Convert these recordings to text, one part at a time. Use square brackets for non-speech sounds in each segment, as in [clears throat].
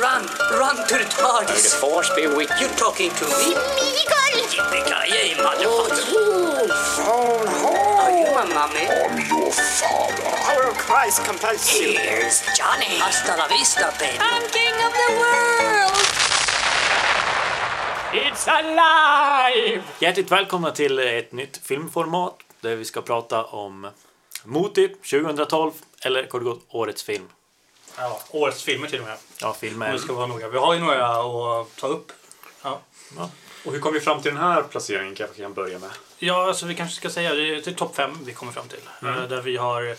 Run, run to the TARDIS. force be with You talking to me? Miguel! Yippee-ki-yay, motherfucker. phone home. Are you my mommy? Our Christ compels you. Here's Johnny. Hasta la vista, baby. I'm king of the world. It's alive! Hjärtligt välkomna till ett nytt filmformat där vi ska prata om Moti 2012 eller kort och gott årets film. Ja, årets filmer till och med. Ja, Om filmer. vi ska vara noga. Vi har ju några att ta upp. Ja, Och hur kom vi fram till den här placeringen kanske vi kan börja med? ja alltså vi kanske ska säga det är till topp fem vi kommer fram till. Eh, Där vi har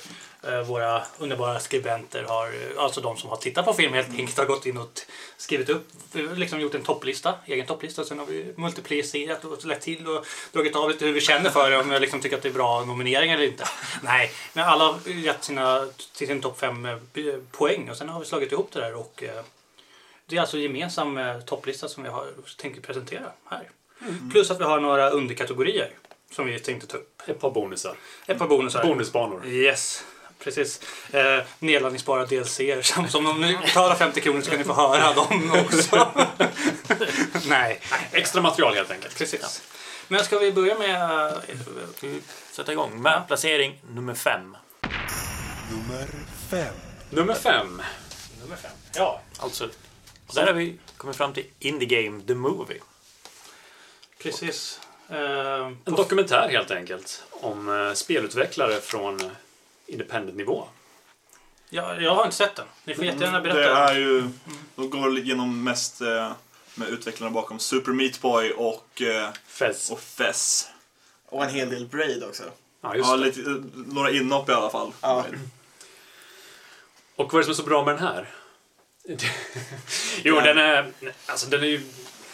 våra underbara skribenter, har, eh, alltså de som har tittat på film helt enkelt, har gått in och skrivit upp, vi har liksom gjort en topplista, egen topplista. Sen har vi multiplicerat och lagt till och dragit av lite hur vi känner för det, om jag liksom tycker att det är bra nomineringar eller inte. [laughs] Nej, men alla har gett sina, till sin topp fem eh, poäng och sen har vi slagit ihop det där och eh, Det är alltså en gemensam eh, topplista som vi har tänkt presentera här. Plus att vi har några underkategorier som vi tänkte ta upp. Ett par bonusar. Ett par bonusar. Bonusbanor. Yes, precis. Eh, nedladdningsbara DLCer. [laughs] Som, som om ni betalar 50 kronor så kan ni få höra dem också. [laughs] Nej, Extra material helt enkelt. precis. Men ska vi börja med... eh, Vi sätter igång med placering nummer fem. Nummer fem. Nummer fem. Nummer fem. Ja, Alltså, och där har vi kommit fram till Indie Game The Movie. precis. Eh, En dokumentär helt enkelt. Om eh, spelutvecklare från independent-nivå. ja, jag har inte sett den. Ni får jättegärna berätta. Det är ju, de går igenom mest eh, med utvecklarna bakom Super Meat Boy och, eh, Fez. och Fez. Och en hel del Braid också. Ja, just Ja, det. lite, eh, några inhopp i alla fall. Ja. Och vad är det som är så bra med den här? [laughs] jo, den är... Alltså den är ju...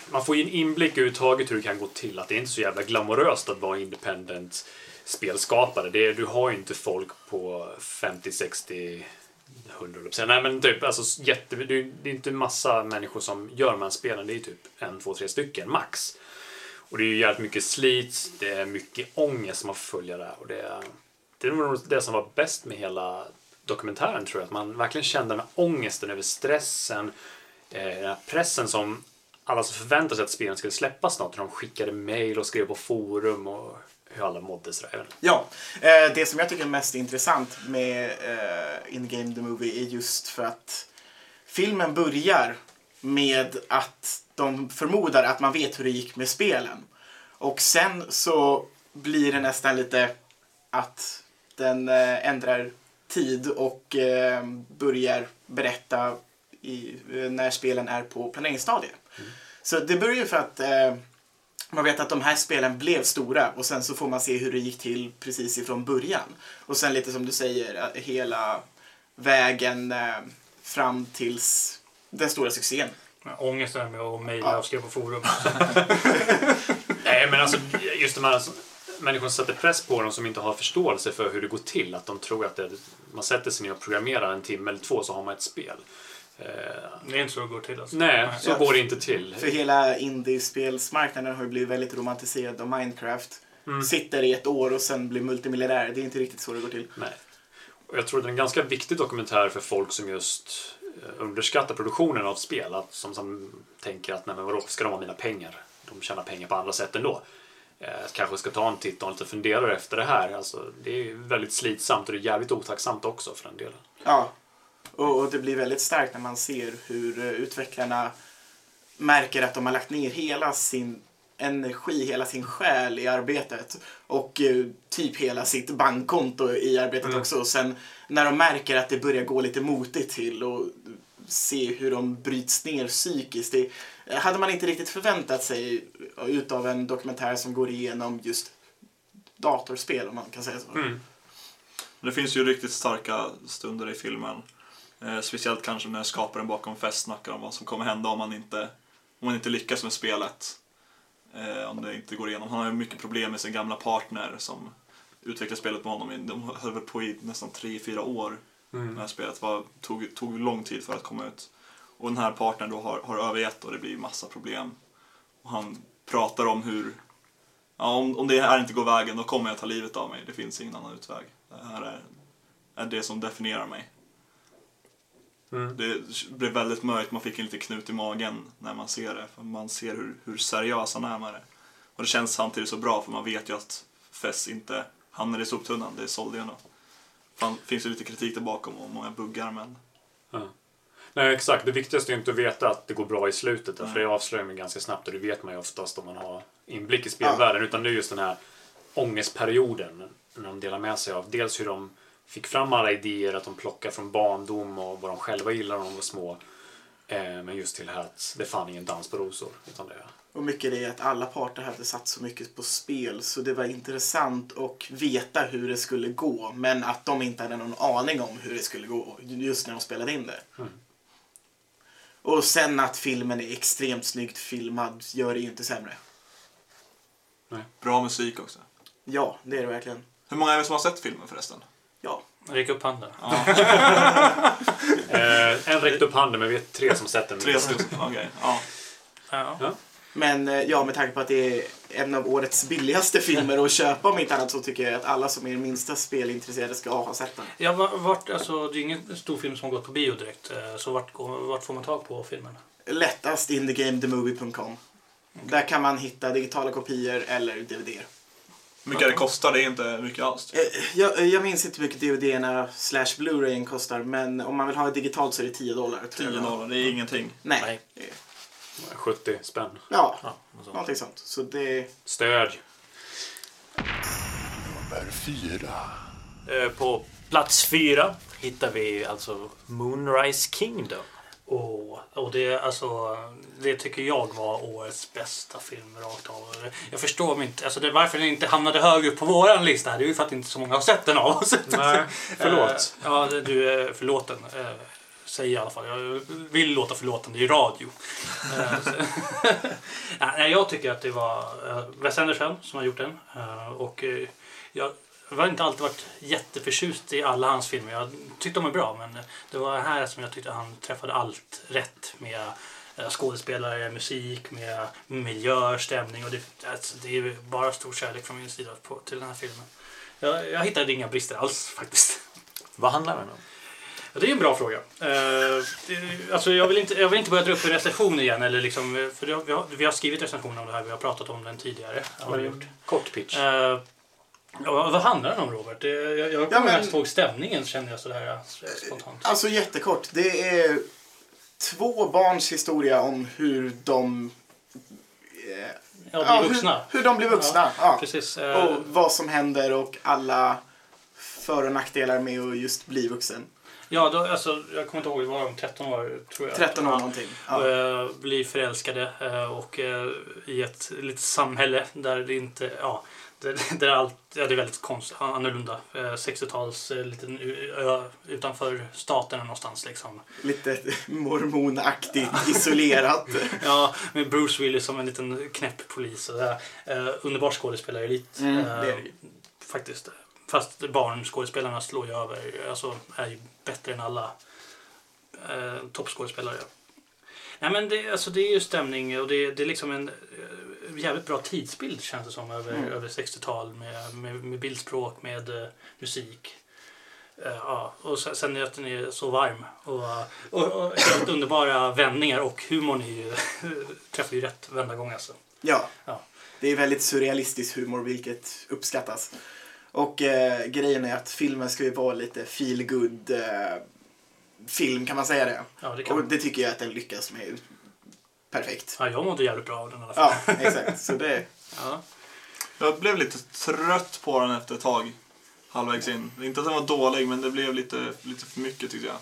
Man får ju en inblick överhuvudtaget hur det kan gå till. Att det är inte så jävla glamoröst att vara independent spelskapare. Det är, du har ju inte folk på 50, 60, 100. Nej men typ, alltså jätte, det är det inte massa människor som gör de här spelen. Det är typ en, två, tre stycken max. Och det är ju jävligt mycket slit, det är mycket ångest som man får följa där. Och det, är, det är nog det som var bäst med hela dokumentären tror jag. Att man verkligen kände den här ångesten över stressen, eh, den här pressen som alla som förväntade sig att spelen skulle släppas snart. När de skickade mail och skrev på forum och hur alla mådde. Sådär. Ja, eh, det som jag tycker är mest intressant med eh, In Game The Movie är just för att filmen börjar med att de förmodar att man vet hur det gick med spelen. Och sen så blir det nästan lite att den eh, ändrar tid och börjar berätta i, när spelen är på planeringsstadiet. Så det börjar ju för att man vet att de här spelen blev stora och sen så får man se hur det gick till precis ifrån början. Och sen lite som du säger, att hela vägen eh, fram tills den stora succén. Ångesten med att mejla och skriva på forum. [laughs] Nej men alltså just de här människorna som sätter press på dem som inte har förståelse för hur det går till. Att de tror att det, man sätter sig ner och programmerar en timme eller två så har man ett spel. Eh, Det är inte så det går till alltså. nej, så Ja. går det inte till. För hela indiespelsmarknaden har ju blivit väldigt romantiserad av Minecraft. Mm. Sitter i ett år och sen blir multimiljonär. Det är inte riktigt så det går till. Nej. Och jag tror det är en ganska viktig dokumentär för folk som just eh, underskattar produktionen av spel. Att, som, som tänker att nej men vadå, ska de ha mina pengar? De tjänar pengar på andra sätt ändå. Eh, kanske ska ta en titt och lite fundera efter det här. Alltså, det är väldigt slitsamt och det är jävligt otacksamt också för den delen. Ja. Och, och det blir väldigt starkt när man ser hur eh, utvecklarna märker att de har lagt ner hela sin energi, hela sin själ i arbetet. Och eh, typ hela sitt bankkonto i arbetet också. Och sen när de märker att det börjar gå lite motigt till och se hur de bryts ner psykiskt. Det eh, hade man inte riktigt förväntat sig utav en dokumentär som går igenom just datorspel om man kan säga så. Mm. Det finns ju riktigt starka stunder i filmen. Eh, speciellt kanske när skaparen bakom Fest snackar om vad som kommer hända om man inte, om man inte lyckas med spelet. Eh, om det inte går igenom. Han har ju mycket problem med sin gamla partner som utvecklade spelet med honom. De höll väl på i nästan 3-4 år. Mm. Det här spelet var, tog, tog lång tid för att komma ut. Och den här partnern då har, har övergett och det blir massa problem. Och han pratar om hur, ja, om, om det här inte går vägen då kommer jag ta livet av mig. Det finns ingen annan utväg. Det här är, är det som definierar mig. Det blev väldigt mörkt, man fick en liten knut i magen när man ser det. För man ser hur, hur seriös han är med det. Och det känns samtidigt så bra för man vet ju att Fess inte hamnar i soptunnan, det sålde ju ändå. Det finns ju lite kritik där bakom och många buggar men Nej, exakt. Det viktigaste är inte att veta att det går bra i slutet. För det avslöjar man ganska snabbt och det vet man ju oftast om man har inblick i spelvärlden. Utan det är just den här ångestperioden när de delar med sig av dels hur de fick fram alla idéer, att de plockar från barndom och vad de själva gillar när de var små. Eh, men just till det här att det är fan ingen dans på rosor. Utan det. Och mycket det är att alla parter hade satt så mycket på spel så det var intressant att veta hur det skulle gå men att de inte hade någon aning om hur det skulle gå just när de spelade in det. Och sen att filmen är extremt snyggt filmad gör det ju inte sämre. bra musik också. Ja, det är det verkligen. Hur många är det som har sett filmen förresten? Ja. Räck upp handen. [laughs] Eh, en räckte upp handen men vi är tre som sett den. Tre stycken? Okej, ja. Ja. Men eh, ja, med tanke på att det är en av årets billigaste filmer att köpa om inte annat så tycker jag att alla som är minsta spelintresserade ska ha sett den. Ja, va- vart, alltså, det är ingen stor film som har gått på bio direkt. eh, Så vart, går- vart får man tag på filmen? Lättast indiegamethemovie.com. Där kan man hitta digitala kopior eller DVD. Mycket det kostar, det är inte mycket alls. Eh, Jag, jag minns inte hur mycket DVD-erna slash Blu-rayen kostar men om man vill ha det digitalt så är det 10 dollar. tror 10 jag. dollar, det är ingenting. Nej. Nej. Eh, 70 spänn. Ja, Ja, och så. någonting sånt. Så det... Stöd. Nummer fyra. Eh, På plats fyra hittar vi alltså Moonrise Kingdom. Och, och det, alltså, det tycker jag var årets bästa film rakt av. Jag förstår mig inte, alltså det, varför den inte hamnade högre upp på våran lista här, det är ju för att inte så många har sett den av oss. Nej, [laughs] förlåt. Eh, ja, du är förlåten. Eh, säger i alla fall. Jag vill låta är ju radio. Eh, [laughs] Nej, jag tycker att det var eh, Wes Anderson som har gjort den. Och jag jag har inte alltid varit jätteförtjust i alla hans filmer. Jag tyckte de är bra, men det var här som jag tyckte han träffade allt rätt med eh, skådespelare, musik, med miljöer, stämning. Och det, alltså, det är bara stor kärlek från min sida på, till den här filmen. Jag, jag hittade inga brister alls [laughs] faktiskt. Vad handlar den om? Ja, det är en bra fråga. Eh, det, alltså jag, vill inte, jag vill inte börja dra upp en recension igen. Eller liksom, för vi, har, vi har skrivit recensioner om det här, vi har pratat om den tidigare. Har vi gjort. Kort pitch. Eh, ja, vad handlar den om Robert? Jag jag kommer Ja, men- mest ihåg stämningen känner jag sådär eh, spontant. Alltså jättekort. Det är två barns historia om hur de... eh, Ja, ja, bli vuxna. Hur, hur de blir vuxna. Ja. Precis. eh, Och vad som händer och alla för och nackdelar med att just bli vuxen. Ja, då, alltså, jag kommer inte ihåg, det var de 13 år tror jag. 13 år Ja. någonting. Ja. eh, blir förälskade eh, och eh, i ett litet samhälle där det inte, ja, där, där allt, ja, det är väldigt konst, annorlunda. Eh, 60-tals eh, liten ö utanför staterna någonstans liksom. Lite [laughs] mormonaktigt isolerat. [laughs] Ja, med Bruce Willis som en liten knäpp polis. Och det är, eh, underbar skådespelarelit. Mm, eh, det är det ju. Faktiskt. Fast barnskådespelarna slår ju över, alltså är ju bättre än alla eh, toppskådespelare. Nej men det, alltså det är ju stämning och det, det är liksom en eh, jävligt bra tidsbild känns det som över, Mm. över 60-tal med, med, med bildspråk, med eh, musik. Eh, ja, och sen, sen är att den är så varm och, och, och helt underbara vändningar och humorn är ju, [laughs] träffar ju rätt varenda gång alltså. Ja. Ja. Det är väldigt surrealistisk humor vilket uppskattas. Och eh, grejen är att filmen ska ju vara lite feel good eh, film kan man säga det. Ja, det kan Och det tycker jag att den lyckas med perfekt. Ja, jag mådde jävligt bra av den i alla fall. Ja, exakt. Så det, [laughs] Ja. Jag blev lite trött på den efter ett tag. Halvvägs in. Inte att den var dålig, men det blev lite, lite för mycket tyckte jag.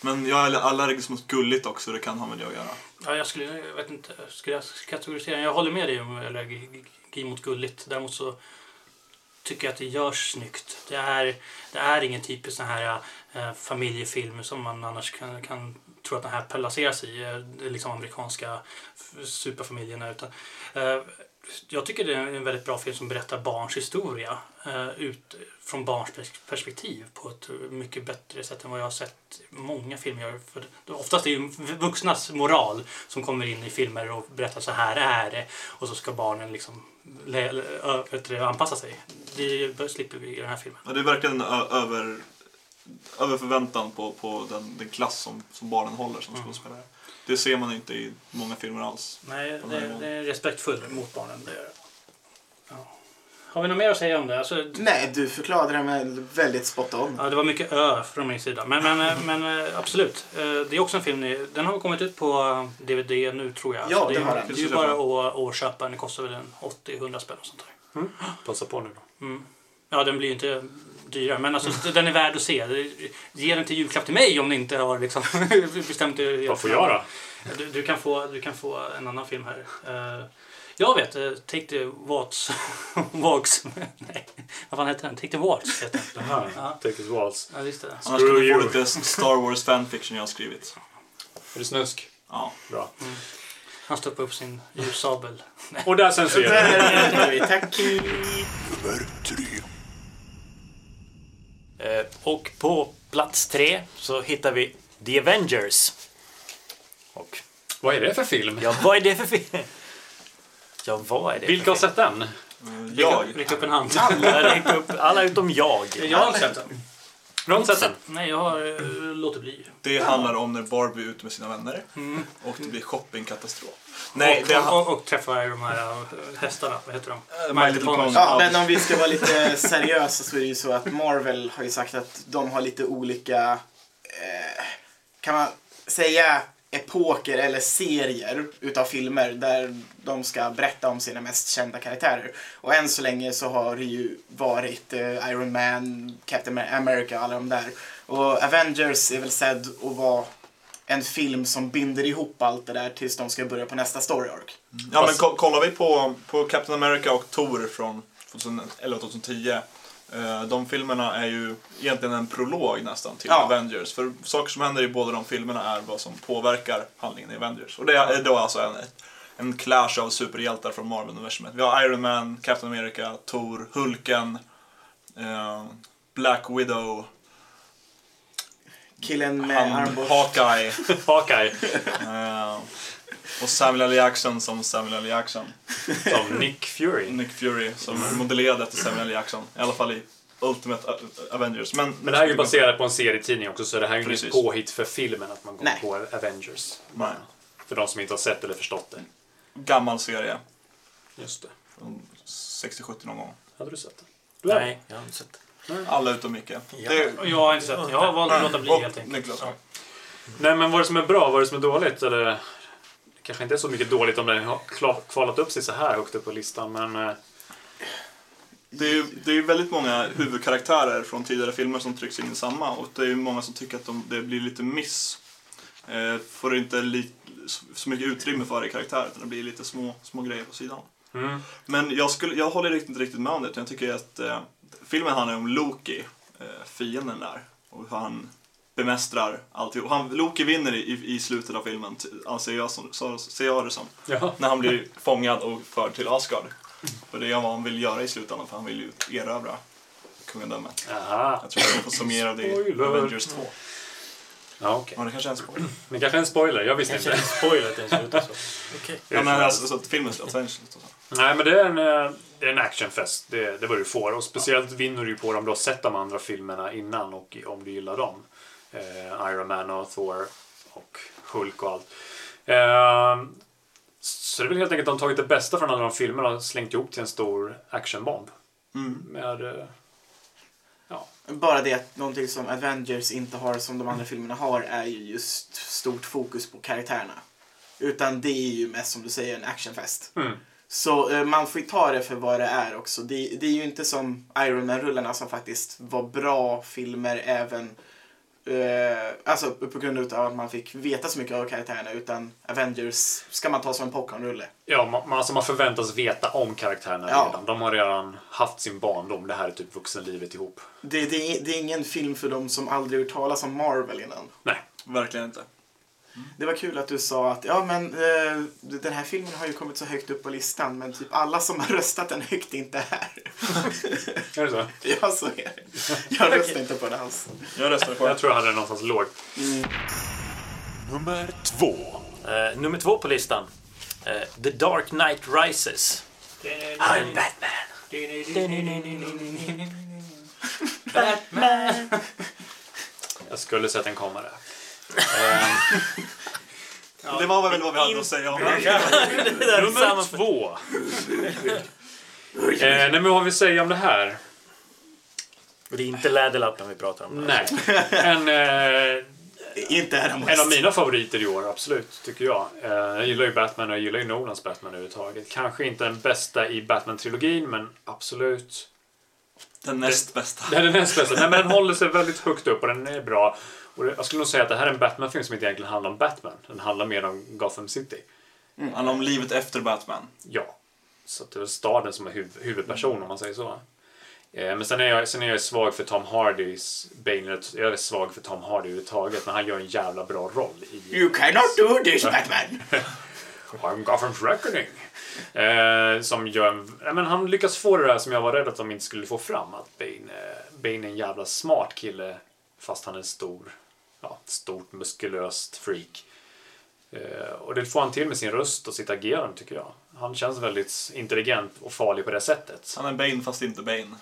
Men jag är allergisk mot gulligt också, det kan ha med det att göra. Ja, jag skulle, jag vet inte, skulle jag kategorisera? Jag håller med dig om allergi mot gulligt. Däremot så tycker jag att det görs snyggt. Det är, det är ingen typisk sån här eh, familjefilm som man annars kan, kan tror att den här placeras i. Eh, liksom amerikanska superfamiljerna. Utan, eh, jag tycker det är en väldigt bra film som berättar barns historia eh, ut från barns perspektiv på ett mycket bättre sätt än vad jag har sett många filmer gör. För oftast är det ju vuxnas moral som kommer in i filmer och berättar så här är det och så ska barnen liksom anpassa sig. Det slipper vi i den här filmen. Ja, det är verkligen över över förväntan på, på den, den klass som, som barnen håller som skådespelare. Det ser man inte i många filmer alls. Nej, det, det är respektfull mot barnen. Det det. Ja. Har vi något mer att säga om det? Alltså, Nej, du förklarade det med väldigt spot on. Ja, det var mycket ö från min sida. Men, men, eh, men eh, absolut. Eh, Det är också en film, ni- den har kommit ut på DVD nu tror jag. Ja, det är- har den. Det är ju bara att, att köpa, den kostar väl en 80-100 spänn och sånt där. Passa på nu då. Ja, den blir ju inte dyrare, men alltså, den är värd att se. Ge den till julklapp till mig om ni inte har liksom, bestämt er. Vad får jag då? Du, du, kan få, du kan få en annan film här. Eh, jag vet, eh, Take the Waltz. Walks. Nej, vad fan heter den? Take the Waltz heter den. Aha, Take it walls. Ja, visst det. Annars kan du få lite Star Wars fanfiction jag har skrivit. Är det snusk? Ja. Bra. Han stoppar upp sin ljussabel. Och där censurerar vi. Tack! Nummer tre. Eh, Och på plats tre så hittar vi The Avengers. Och Vad är det för film? ja, vad är det för film? Ja, vad är det Vilka har sett den? Jag. Räck upp en hand. räckte upp alla utom jag. Jag har sett den. Du har inte sett den? Nej, jag har uh, låtit bli. Det handlar om när Barbie är ute med sina vänner och det blir shoppingkatastrof. Nej, och, det och, har... och, och träffar de här uh, hästarna. Vad heter de? My Little Pony. Ja, men om vi ska vara lite seriösa så är det ju så att Marvel har ju sagt att de har lite olika, eh, kan man säga, epoker eller serier utav filmer där de ska berätta om sina mest kända karaktärer. Och än så länge så har det ju varit eh, Iron Man, Captain America, alla de där. Och Avengers är väl sedd att vara en film som binder ihop allt det där tills de ska börja på nästa story arc. Ja, men ko- kollar vi på, på Captain America och Thor från 2011 2010. Eh, de filmerna är ju egentligen en prolog nästan till Ja. Avengers. För saker som händer i båda de filmerna är vad som påverkar handlingen i Avengers. Och det är då alltså en, en clash av superhjältar från Marvel-universumet. Vi har Iron Man, Captain America, Thor, Hulken, eh, Black Widow, Killen med armborst. Hawkeye [laughs] Hawkeye. eh, och Samuel L. Jackson som Samuel L. Jackson. Som Nick Fury. Nick Fury som är modellerad efter Samuel L. Jackson. I alla fall i Ultimate Avengers. Men, Men det här är ju baserat på en serietidning också så det här är ju inget påhitt för filmen att man går Nej. på Avengers. Nej. För de som inte har sett eller förstått det. Gammal serie. Just det. Från 60-70 någon gång. Hade du sett den? Du Nej, jag har inte sett det. Alla utom Micke. Det- Och jag har inte sett den. Jag har valt att låta bli och helt enkelt. Niklas. Ja. Nej men vad är det som är bra, vad är det som är dåligt? Eller, det kanske inte är så mycket dåligt om den har kvalat upp sig så här högt upp på listan men... eh, Det är ju det är ju väldigt många huvudkaraktärer från tidigare filmer som trycks in i samma och det är ju många som tycker att de, det blir lite miss. Eh, får inte li, så mycket utrymme för i karaktärer utan det blir lite små, små grejer på sidan. Mm. Men jag, skulle, jag håller inte riktigt med om det utan jag tycker att eh, filmen handlar om Loki, eh, fienden där. Och hur han bemästrar alltihop. Han, Loki vinner i, i, slutet av filmen, anser jag, som, så, ser jag det som. Ja. När han blir fångad och förd till Asgard. För det är vad han vill göra i slutändan, för han vill ju erövra kungadömet. Aha. Jag tror att vi får summera det i. Avengers 2. Ja, okej. Ja, det kanske är en spoiler. Det kanske är en spoiler, jag visste Kanske inte. en spoiler att den ut så. Okej. [laughs] Ja, men alltså, så att filmen slutar. Avengers slutar så. Nej men det är en, eh, det är en actionfest, det, det var du får. Och speciellt vinner du på det om du har sett de andra filmerna innan och om du gillar dem. Eh, Iron Man och Thor och Hulk och allt. Eh, så det är väl helt enkelt att de tagit det bästa från alla de filmerna och slängt ihop till en stor actionbomb. Mm. Med, eh, ja, Bara det att någonting som Avengers inte har som de andra filmerna har är ju just stort fokus på karaktärerna. Utan det är ju mest som du säger en actionfest. Mm. Så eh, man får ju ta det för vad det är också. Det, det är ju inte som Iron Man-rullarna som faktiskt var bra filmer även eh, alltså på grund av att man fick veta så mycket av karaktärerna utan Avengers ska man ta som en popcornrulle. ja man, alltså man förväntas veta om karaktärerna Ja. redan. De har redan haft sin barndom, det här är typ vuxenlivet ihop. Det, det, är- det är ingen film för dem som aldrig hört talas om Marvel innan. Nej. Verkligen inte. Det var kul att du sa att ja men eh, den här filmen har ju kommit så högt upp på listan men typ alla som har röstat den högt är inte här. [laughs] Är det så? ja så är det. Jag röstar inte på den alls. Jag röstar på Jag tror jag hade den någonstans lågt. Nummer två. Eh, nummer två på listan. Eh, The Dark Knight Rises. I'm Batman. Jag skulle sett den komma där. Det var väl vad vi hade att säga om det. Det där är Nummer samma... två. eh, nej, men vad har vi att säga om det här? Det är inte läderlappen vi pratar om. Nej. En, eh, Inte Adam en av mina favoriter i år, absolut, tycker jag. Eh, jag gillar ju Batman och jag gillar ju Nolans Batman överhuvudtaget. Kanske inte den bästa i Batman-trilogin, men absolut. Den näst bästa. Är den näst bästa. Nej, men den håller sig väldigt högt upp och den är bra. Och det- jag skulle nog säga att det här är en Batman-film som inte egentligen handlar om Batman. Den handlar mer om Gotham City. Det handlar om livet efter Batman. Ja. Så det är staden som är huv huvudperson om man säger så. Eh, Men sen är, jag, sen är jag svag för Tom Hardys Bane. Jag är svag för Tom Hardy överhuvudtaget. Men han gör en jävla bra roll i You cannot do this Batman! [laughs] I'm Gotham's Reckoning. Eh, som gör en, men han lyckas få det där som jag var rädd att de inte skulle få fram. Att Bane, eh, Bane är en jävla smart kille fast han är stor, ja, stort muskulöst freak. Eh, och det får han till med sin röst och sitt agerande tycker jag. Han känns väldigt intelligent och farlig på det sättet. Han är Bane fast inte Bane.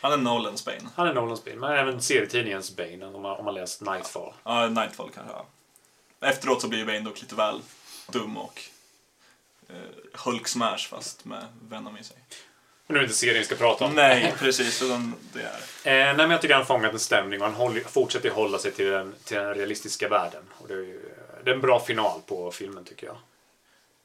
Han är Nolans Bane. Han är Nolans Bane, men även serietidningens Bane om man, om man läst Nightfall. Ja, Nightfall kanske. Ja. Efteråt så blir ju Bane dock lite väl dum och eh, Hulk Smash fast med Venom i sig. Men nu är det inte serien vi ska prata om. Nej, precis. Utan det är... Eh, nej, men jag tycker han fångat en stämning och han håller, fortsätter hålla sig till den, till den realistiska världen. Och det, är ju, det är en bra final på filmen tycker jag.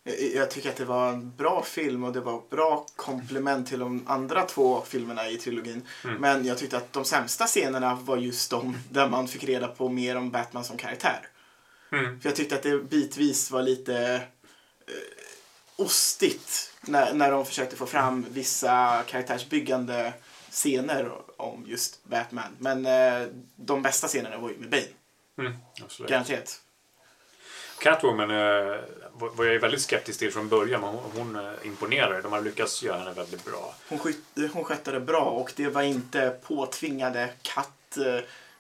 Jag- Jag tycker att det var en bra film och det var ett bra komplement till de andra två filmerna i trilogin. Men jag tyckte att de sämsta scenerna var just de där man fick reda på mer om Batman som karaktär. Mm. För jag tyckte att det bitvis var lite ostigt när, när de försökte få fram vissa karaktärsbyggande scener om just Batman. Men eh, de bästa scenerna var ju med Bane, Mm, absolut. garanterat. Catwoman eh, var jag ju väldigt skeptisk till från början, men hon, hon eh, imponerar. De har lyckats göra henne väldigt bra. Hon, skyt, hon skötte det bra och det var inte påtvingade katt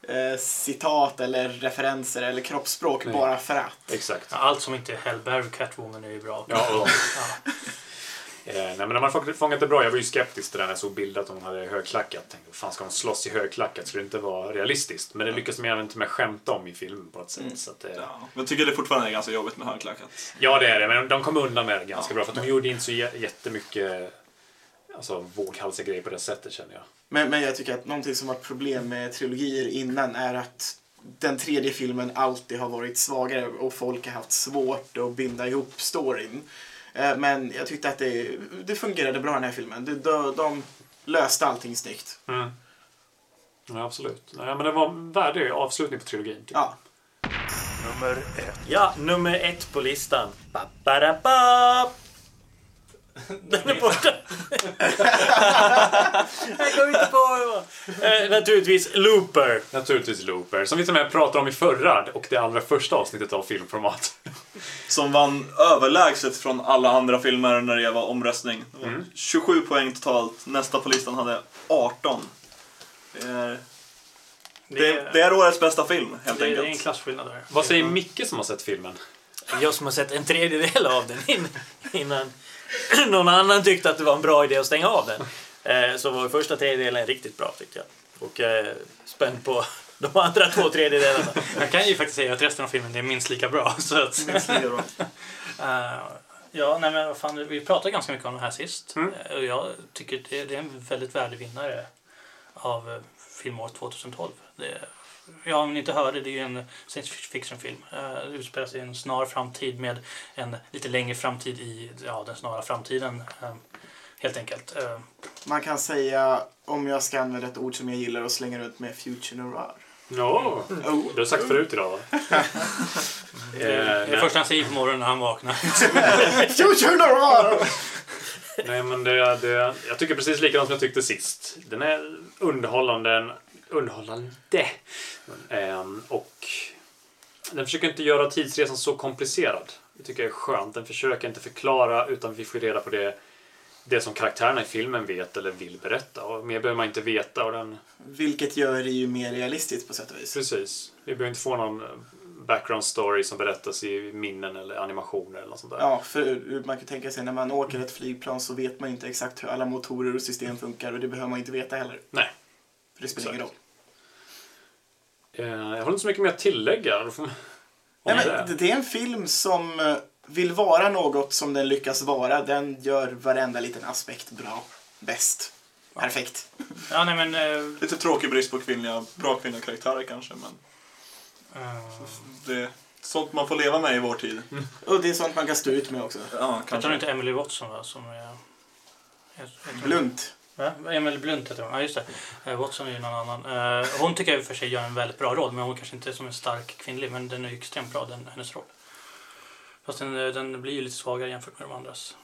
eh, citat eller referenser eller kroppsspråk Nej. bara för att. Exakt. Ja, Allt som inte är Hellberg Catwoman är ju bra. Ja, och, [laughs] eh, nej, men de har fångat- det bra. Jag var ju skeptisk till det när jag såg bilder att hon hade högklackat. Tänkte, fan ska hon slåss i högklackat? Skulle det inte vara realistiskt? Men det lyckas de även inte med skämta om i filmen på ett sätt. Så att, eh, Ja. Men jag tycker det fortfarande är ganska jobbigt med högklackat. Ja, det är det. Men de kom undan med det ganska bra. För att de gjorde inte så jä- jättemycket alltså, våghalsiga grejer på det sättet känner jag. Men, men jag tycker att någonting som var ett problem med trilogier innan är att den tredje filmen alltid har varit svagare och folk har haft svårt att binda ihop storyn. Eh, Men jag tyckte att det, det fungerade bra den här filmen. De, de, de löste allting snyggt. Mm. Ja, absolut. Nej, men det var en värdig avslutning på trilogin. jag. Ja. Nummer ett. Ja, nummer ett på listan. Ba, ba, da, ba. [laughs] Den är borta. [laughs] Jag kommer inte på vad det var. Eh, naturligtvis Looper. Naturligtvis Looper, som vi till och med pratade om i förra och det allra första avsnittet av filmformat. [laughs] Som vann överlägset från alla andra filmer när det var omröstning. Det var 27 poäng totalt. Nästa på listan hade 18. Det är, det, det är årets bästa film, helt det, det är en enkelt. klasskillnad där. Vad säger Micke som har sett filmen? Jag som har sett en tredjedel av den in- innan [clears throat] någon annan tyckte att det var en bra idé att stänga av den. Eh, Så var första tredjedelen riktigt bra tyckte jag. Och eh, spänd på [laughs] de andra två tredjedelarna. Jag kan ju faktiskt säga att resten av filmen är minst lika bra. [laughs] Så att, [laughs] Eh, ja, nej men fan, vi pratade ganska mycket om det här sist. Mm. Och jag tycker det, det är en väldigt värdig vinnare av filmåret 2012. Det, ja, om ni inte hörde, det är ju en science fiction-film. Uh, det utspelar sig i en snar framtid med en lite längre framtid i ja, den snara framtiden. eh, helt enkelt. Eh, Man kan säga, om jag ska använda ett ord som jag gillar och slänga runt med future noir. Ja, Oh. du har sagt förut idag va? [laughs] det är Eh, det första han säger på morgonen när han vaknar. [laughs] Future noir! Nej, men det, det, jag tycker precis likadant som jag tyckte sist. Den är underhållande. Underhållande. Ehm, och den försöker inte göra tidsresan så komplicerad. Det tycker jag är skönt. Den försöker inte förklara utan vi får reda på det, det som karaktärerna i filmen vet eller vill berätta. Och mer behöver man inte veta. Och den, Vilket gör det ju mer realistiskt på sätt och vis. precis. Vi behöver inte få någon background story som berättas i minnen eller animationer eller något sånt där. Ja, för man kan tänka sig när man åker ett flygplan så vet man inte exakt hur alla motorer och system funkar och det behöver man inte veta heller. Nej. För det spelar ingen roll. Eh, jag har inte så mycket mer att tillägga. Om Nej, det. men det är en film som eh, vill vara något som den lyckas vara. Den gör varenda liten aspekt bra. Bäst. Perfekt. Ja, nej men... eh, Lite tråkig brist på kvinnliga, bra kvinnliga karaktärer kanske, men eh, det är sånt man får leva med i vår tid. Och det är sånt man kan stå ut med också. Ja, jag tror kanske. inte Emily Watson va? Som är... jag- jag tror- Blunt. Va? Emil Blunt heter hon. Ja, just det. Eh, Watson är ju någon annan. Eh, hon tycker jag i och för sig gör en väldigt bra roll, men hon kanske inte är som en stark kvinnlig, men den är ju extremt bra, den, hennes roll. Fast den, eh, den blir ju lite svagare jämfört med de andras.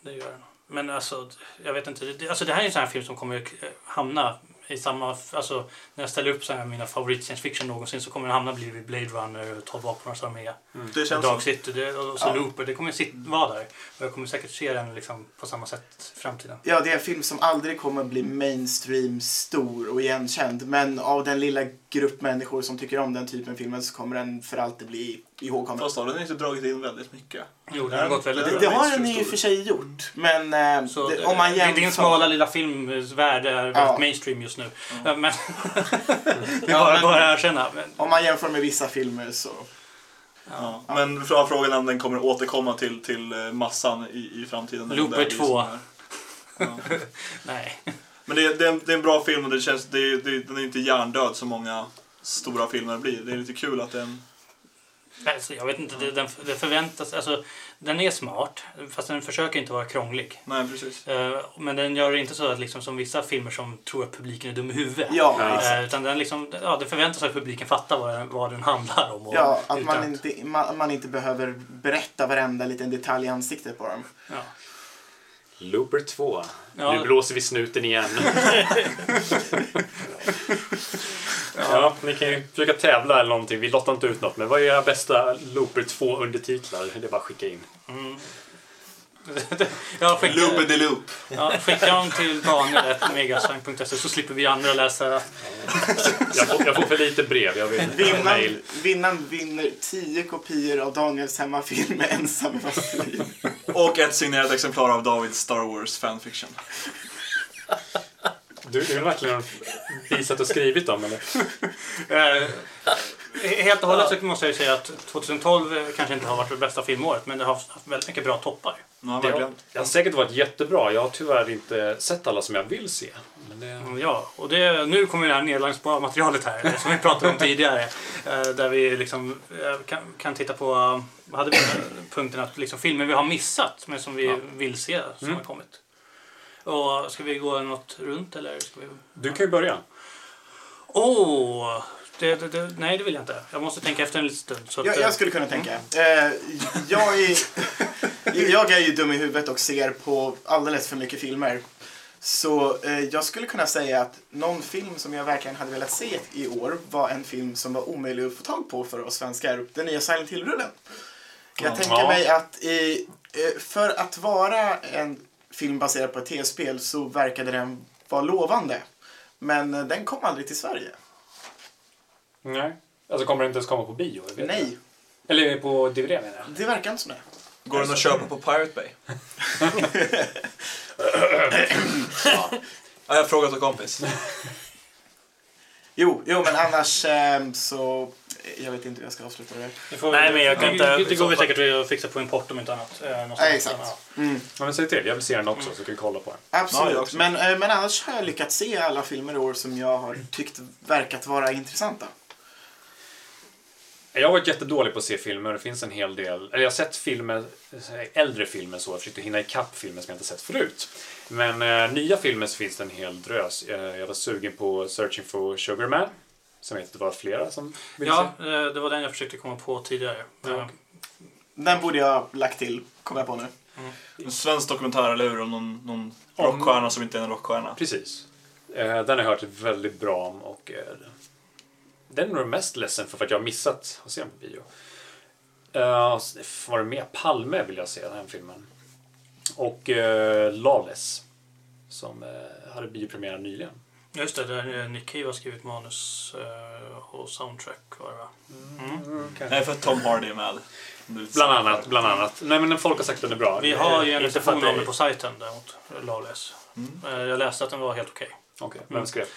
Det gör den. Men alltså, jag vet inte. Alltså, det här är en sån här film som kommer hamna i samma... Alltså, när jag ställer upp så här mina favorit science fiction någonsin så kommer den hamna bredvid Blade Runner, 12 apornas armé, Det känns Dark City det, och så Ja. Looper. Det kommer sitt, vara där. Och jag kommer säkert se den liksom, på samma sätt i framtiden. Ja, det är en film som aldrig kommer bli mainstream stor och igenkänd. Men av den lilla grupp människor som tycker om den typen av filmer så kommer den för alltid bli ihågkommen. fast har den inte dragit in väldigt mycket. Jo, den har gått väldigt Det, bra. det har den i och för sig gjort. Men eh, Så det, om man jämför... Din smala lilla filmvärld är väldigt Ja. mainstream just nu. Ja, Men, [laughs] det är Ja, bara, men- bara erkänna. Men, Om man jämför med vissa filmer så... Ja. Men för frågan är om den kommer återkomma till, till eh, massan i, i framtiden. Looper det är vi 2. som är- Ja. [laughs] nej. Men det är, det, är en, det är en bra film och det känns, det är, det, den är inte hjärndöd som många stora filmer blir. Det är lite kul att den... Alltså, jag vet inte, det, den, det förväntas... Alltså, den är smart, fast den försöker inte vara krånglig. Nej, precis. Eh, Men den gör det inte så att liksom, som vissa filmer som tror att publiken är dum i huvudet. Ja, Ja. Eh, Utan den liksom, ja, det förväntas sig att publiken fattar vad den, vad den handlar om. Och, Ja, att man inte, man, man inte behöver berätta varenda liten detalj i ansiktet på dem. Ja. Looper 2. Ja. Nu blåser vi snuten igen. [laughs] ja, ni kan ju försöka tävla eller någonting. Vi lottar inte ut något. Men vad är era bästa Looper 2 undertitlar? Det är bara att skicka in. Ja, skicka, Looper de loop. ja, skicka dem till daniel.megasang.se så slipper vi andra läsa. Jag får, jag får för lite brev. Jag vill Vinnaren, mail. vinnaren vinner 10 kopior av Daniels hemmafilm med ensam vaselin. Och ett signerat exemplar av Davids Star Wars fanfiction. Du, du vill verkligen visa att du har skrivit dem eller? Eh, Helt och hållet så måste jag ju säga att 2012 kanske inte har varit det bästa filmåret men det har haft väldigt mycket bra toppar. Ja, Det har, det har säkert varit jättebra. Jag har tyvärr inte sett alla som jag vill se. Men det, Mm, Ja, och det, nu kommer det här nedladdningsbara materialet här som vi pratade om tidigare. eh, Där vi liksom eh, kan, kan titta på, eh, vad hade vi punkten att liksom filmer vi har missat men som vi Ja. vill se som har kommit. Och ska vi gå något runt eller? Ska vi... du kan ju börja. Åh! det, det, det, nej, det vill jag inte. Jag måste tänka efter en liten stund. Så att, Jag, jag skulle kunna tänka. Eh, jag, är, [laughs] jag är ju dum i huvudet och ser på alldeles för mycket filmer. Så eh, jag skulle kunna säga att någon film som jag verkligen hade velat se i år var en film som var omöjlig att få tag på för oss svenskar. Den nya Silent Hill-rullen. Jag Ja. tänker mig att i, eh, för att vara en film baserad på ett tv-spel så verkade den vara lovande. Men eh, den kom aldrig till Sverige. Nej. Alltså kommer det inte ens komma på bio? Nej. Eller på DVD menar jag. det verkar inte som det. Går den att köpa på Pirate Bay? [laughs] ja. Jag har frågat en kompis. Jo, jo men annars ehm, så... Jag vet inte hur jag ska avsluta det. det får- Nej, men jag kan inte- Det, det går väl säkert att fixa på import om inte annat. eh. Nej, exakt. Ja. Mm, Ja, men säg till, jag vill se den också så kan vi kolla på den. Ja, absolut. jag men, eh, men annars har jag lyckats se alla filmer i år som jag har tyckt verkat vara intressanta. Jag har varit jättedålig på att se filmer. Det finns en hel del. Eller jag har sett filmer, äldre filmer så. Jag försökte hinna ikapp filmer som jag inte sett förut. Men eh, nya filmer så finns det en hel drös. Eh, jag var sugen på Searching for Sugar Man. Som jag vet att det var flera som ville Ja, se. eh, det var den jag försökte komma på tidigare. Ja. Den borde jag ha lagt till, kommer jag på nu. En svensk dokumentär, eller hur? Om någon, någon rockstjärna som inte är en rockstjärna. Precis. Eh, den har jag hört väldigt bra om och den är nog mest ledsen för att jag har missat att se den på bio. Uh, var det med? Palme vill jag se den här filmen. Och uh, Lawless. Som uh, hade biopremiär nyligen. Just det, där Nick Cave har skrivit manus och soundtrack var det va? Nej, för att Tom Hardy är med. Bland annat, bland annat. Nej men folk har sagt att den är bra. Vi har ju en för recension om det på sajten däremot, Lawless. Eh, Jag läste att den var helt okej. Okej, vem skrev? Eh,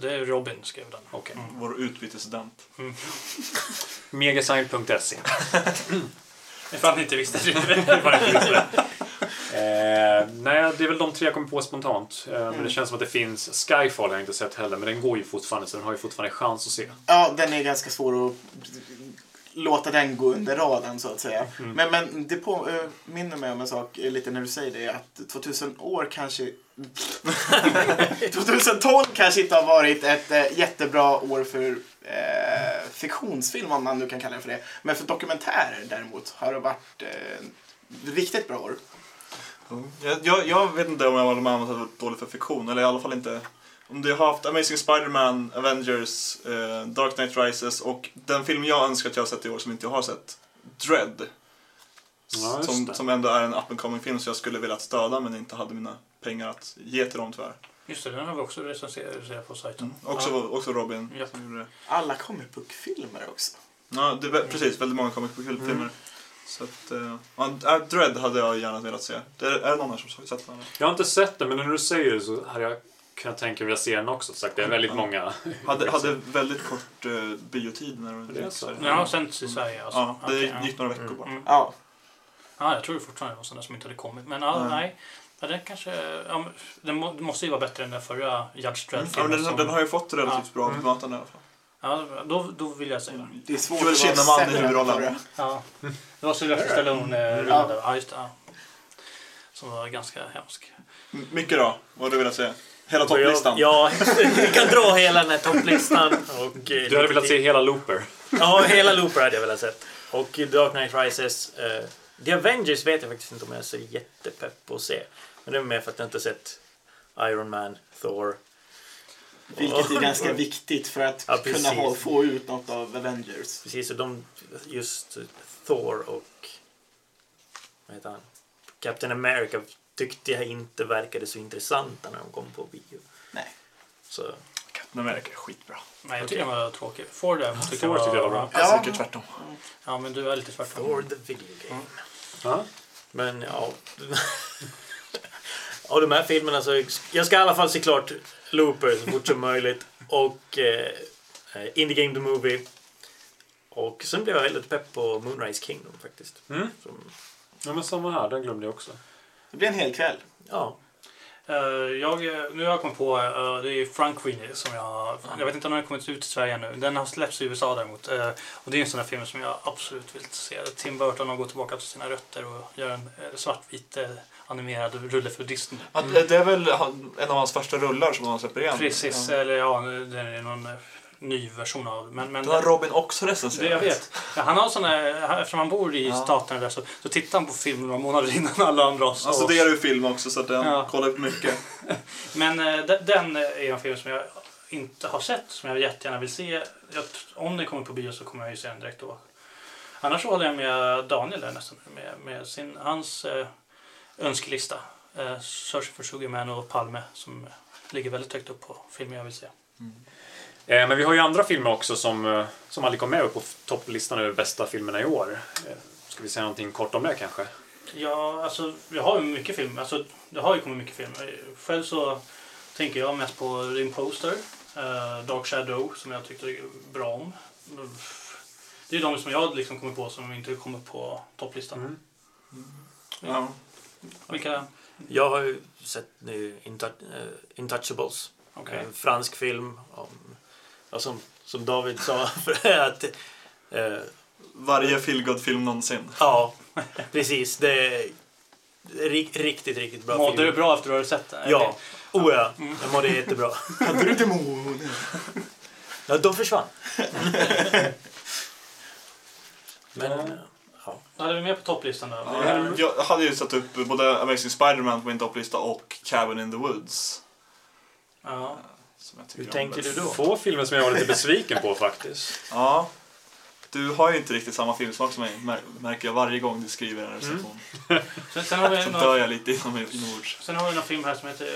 Det är Robin skrev den. Okej. Vår utbytesstudent. [laughs] Megasign.se. [laughs] Ifall ni inte visste det. Eh, nej, det är väl de tre jag kommer på spontant. Eh, Men det känns som att det finns... Skyfall har jag inte sett heller, men den går ju fortfarande så den har ju fortfarande chans att se. Ja, den är ganska svår att låta den gå under radarn så att säga. Men, men det påminner mig om en sak eh, lite när du säger det att 2000 år kanske [laughs] 2012 kanske inte har varit ett eh, jättebra år för eh, fiktionsfilm om man nu kan kalla det för det. Men för dokumentärer däremot har det varit eh, riktigt bra år. Jag, jag, jag vet inte om jag håller med om att det var dåligt för fiktion, eller i alla fall inte om du har haft Amazing Spider-Man, Avengers, eh, Dark Knight Rises och den film jag önskar att jag har sett i år som inte jag har sett, Dread. Ja, som, som ändå är en up and coming film som jag skulle vilja stödja men inte hade mina pengar att ge till dem tyvärr. Just det, den har vi också recenserat på sajten. Också, Ja. också Robin. Ja. som gjorde det. Alla comic book-filmer också. Ja, det, är vä- precis. Väldigt många comic book-filmer. Mm. Så att, äh, Dread hade jag gärna velat se. Det är, är det någon här som har sett den? Jag har inte sett den, men när du säger det så hade jag kunnat tänka mig att se den också. Sagt. Det är väldigt många. Hade, hade [laughs] väldigt kort eh, biotid när Det är så. Den har sänts i Sverige alltså? Ja, det ja. gick några veckor bara. Mm. Ja, Ja, jag tror det fortfarande var sådana som inte hade kommit. Men ja, Nej. nej. Ja, den kanske... Ja, den må, det måste ju vara bättre än den förra Judge Ja, Dredd-filmen. men den, som- den har ju fått relativt Ja. bra Mm. bemötande i alla fall. Ja, då, då vill jag säga den. det är svårt Joel att vara Kinnaman i huvudrollen. Ja. Det var Sylvester Stallone eh, Ja. rullade. Ja, just det. Ja. Som var ganska hemsk. M- Mycket då, vad du velat se? Hela topplistan? Ja, [laughs] vi kan dra hela den här topplistan. Och, eh, Du hade velat se hela Looper. Ja, hela Looper hade jag velat sett. Och Dark Knight Rises. Eh, The Avengers vet jag faktiskt inte om jag är så jättepepp på att se. Men det är mer för att jag inte sett Iron Man, Thor. Vilket är ganska viktigt för att Ja, kunna ha, få ut något av Avengers. Precis, och de, just Thor och vad heter han? Captain America tyckte jag inte verkade så intressanta när de kom på bio. Nej. Så, Captain America är skitbra. Nej, jag tycker den var tråkig. Ford däremot Ford tyckte jag var bra. Jag Ja. tycker tvärtom. Ja, men du är lite tvärtom. Thor the video game. Ja. Men ja... Av de här filmerna så... Jag ska i alla fall se klart Looper så fort som [laughs] möjligt. Och eh, Indie Game The Movie. Och sen blev jag väldigt pepp på Moonrise Kingdom faktiskt. Mm. Som, ja, men samma här. Den glömde jag också. Det blir en hel kväll. ja, Eh, jag, nu har jag kommit på, uh, det är Frank Winnie som jag... Jag vet inte om den har kommit ut i Sverige ännu. Den har släppts i USA däremot. Eh, och det är en sån här film som jag absolut vill se. Tim Burton har gått tillbaka till sina rötter och gör en eh, svartvit eh, animerad rulle för Disney. Ja, det är väl en av hans första rullar som han släpper igen. Precis, eller ja, det är någon eh, ny version av men, men Den har Robin också recenserat. det jag vet. Ja, han har såna, eftersom han bor i Ja. staterna där så, så tittar han på film några månader innan alla andra oss. Alltså det är ju film också så att den Ja. kollar upp mycket. [laughs] Men eh, de- den är en film som jag inte har sett, som jag jättegärna vill se. Jag, om den kommer på bio så kommer jag ju se den direkt då. Annars håller jag med Daniel där nästan, med, med sin, hans eh, önskelista. Eh, Search for Sugarman och Palme som ligger väldigt högt upp på filmer jag vill se. Eh, men vi har ju andra filmer också som, eh, som aldrig kom med upp på topplistan över bästa filmerna i år. Eh, ska vi säga någonting kort om det kanske? Ja, alltså jag har ju mycket film. Alltså, det har ju kommit mycket film. Själv så tänker jag mest på The Imposter, eh, Dark Shadow som jag tyckte bra om. Det är de som jag liksom kommer på som inte kommer på topplistan. Mm. Ja. Vilka? jag har ju sett nu Intou- eh, Intouchables. Okej. En fransk film om, ja, som, som David sa, [laughs] för att eh, Varje feelgood-film någonsin. [laughs] Ja, precis. Det är ri- riktigt, riktigt bra Mådde du bra efter att du sett den? Ja. Oh ja, jag mådde jättebra. [laughs] Hade du demoner? Ja, de försvann. Men, eh, ja. Vad hade vi med på topplistan då? Ja, Jag hade ju satt upp både Amazing Spider-Man på min topplista och Cabin in the Woods. Ja. Som jag tycker Hur tänker du då? Få filmer som jag var lite besviken på faktiskt. [laughs] Ja. Du har ju inte riktigt samma filmsmak som mig, mär- märker jag varje gång du skriver en recension. [laughs] Sen, sen, har vi Så någon, dör jag lite inom- inombords. sen har vi någon film här som heter,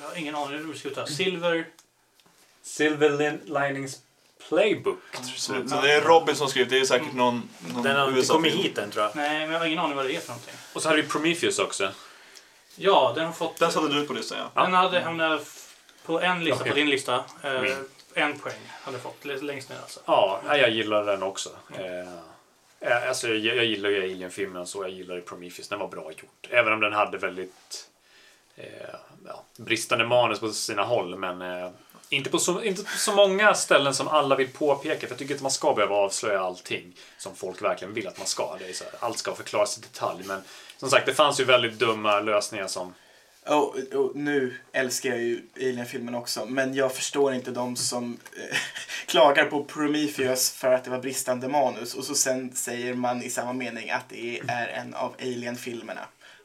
jag har ingen aning hur det ska uttalas, Silver. Silver Lin- Linings Playbook. Så det, så det är Robin som skrivit, det är säkert någon, någon Den har inte kommit film. hit än tror jag. Nej, men jag har ingen aning vad det är för någonting. Och så hade vi Prometheus också. Ja, den har fått... Den satte du på listan ja. Den hade, han har På en lista Okej. på din lista, eh, Min. en poäng hade fått l- längst ner alltså. Ja, jag gillar den också. Eh, eh, alltså, jag, jag gillar ju Alien-filmen så jag gillar ju Prometheus. Den var bra gjort. Även om den hade väldigt eh, ja, bristande manus på sina håll. Men eh, inte, på så, inte på så många ställen som alla vill påpeka. För jag tycker inte man ska behöva avslöja allting som folk verkligen vill att man ska. Det är så här, allt ska förklaras i detalj. Men som sagt, det fanns ju väldigt dumma lösningar som Och, och nu älskar jag ju Alien-filmen också, men jag förstår inte de som eh, [laughs] klagar på Prometheus för att det var bristande manus och så sen säger man i samma mening att det är en av Alien-filmerna.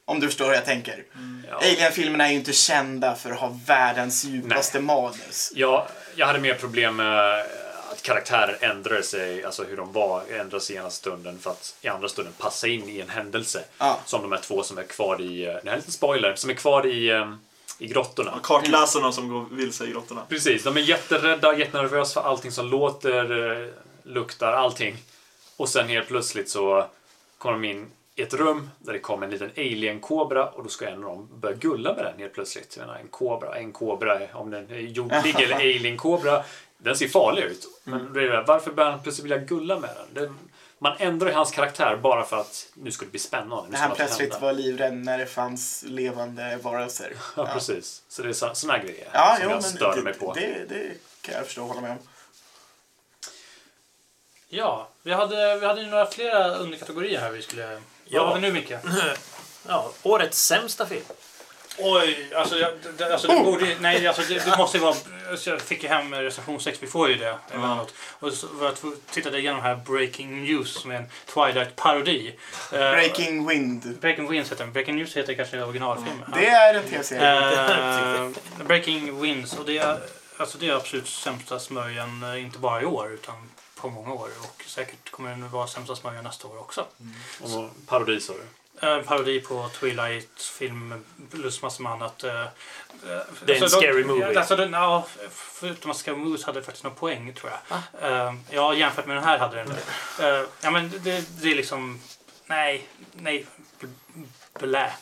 Om du förstår hur jag tänker. Ja. Alien-filmerna är ju inte kända för att ha världens djupaste manus. Ja, jag hade mer problem med att karaktärer ändrade sig, alltså hur de var, ändrade sig i ena stunden för att i andra stunden passa in i en händelse. Ja. Som de här två som är kvar i, det här är en liten spoiler, som är kvar i, eh, i grottorna. Kartläsarna som går vilse i grottorna. Precis, de är jätterädda, jättenervösa för allting som låter, eh, luktar, allting. Och sen helt plötsligt så kommer de in i ett rum där det kommer en liten alien-kobra och då ska en av dem börja gulla med den helt plötsligt. Jag menar, en kobra, en kobra, om den är jordlig [laughs] eller alien-kobra, den ser farlig ut. Men där, varför börjar han plötsligt vilja gulla med den? Det, man ändrar ju hans karaktär bara för att nu ska det bli spännande. När han plötsligt hända. var livrädd när det fanns levande varelser. [laughs] Ja, precis. Så det är sådana grejer Ja, som jo, jag det, mig på. Det, det kan jag förstå och hålla med om. Ja, vi hade, vi hade ju några flera underkategorier här vi skulle... Ja. Vad har vi nu Micke? [clears throat] Ja, årets sämsta film. Oj, alltså, jag, det, alltså det borde ju- Nej, alltså det, det måste ju vara... alltså, Jag fick ju hem recension 6, vi får ju det emellanåt. Och så var jag tittade igenom här Breaking News som är en Twilight-parodi. Eh, Breaking Wind. Breaking Winds heter den. Breaking News heter kanske originalfilmen. Det är en tv-serie. Eh, [laughs] Breaking Winds och det är, alltså det är absolut sämsta smörjan, eh, inte bara i år utan på många år. Och säkert kommer den vara sämsta smörjan nästa år också. Och parodi sa du? En parodi på Twilight-film plus massor med annat. eh, eh, Det är en alltså, scary de- movie. Alltså, den, ja, förutom att Scary Movies hade faktiskt några poäng tror jag. Eh, ja, jämfört med den här hade den det. Eh, ja, men det, det är liksom... Nej, nej. Blä.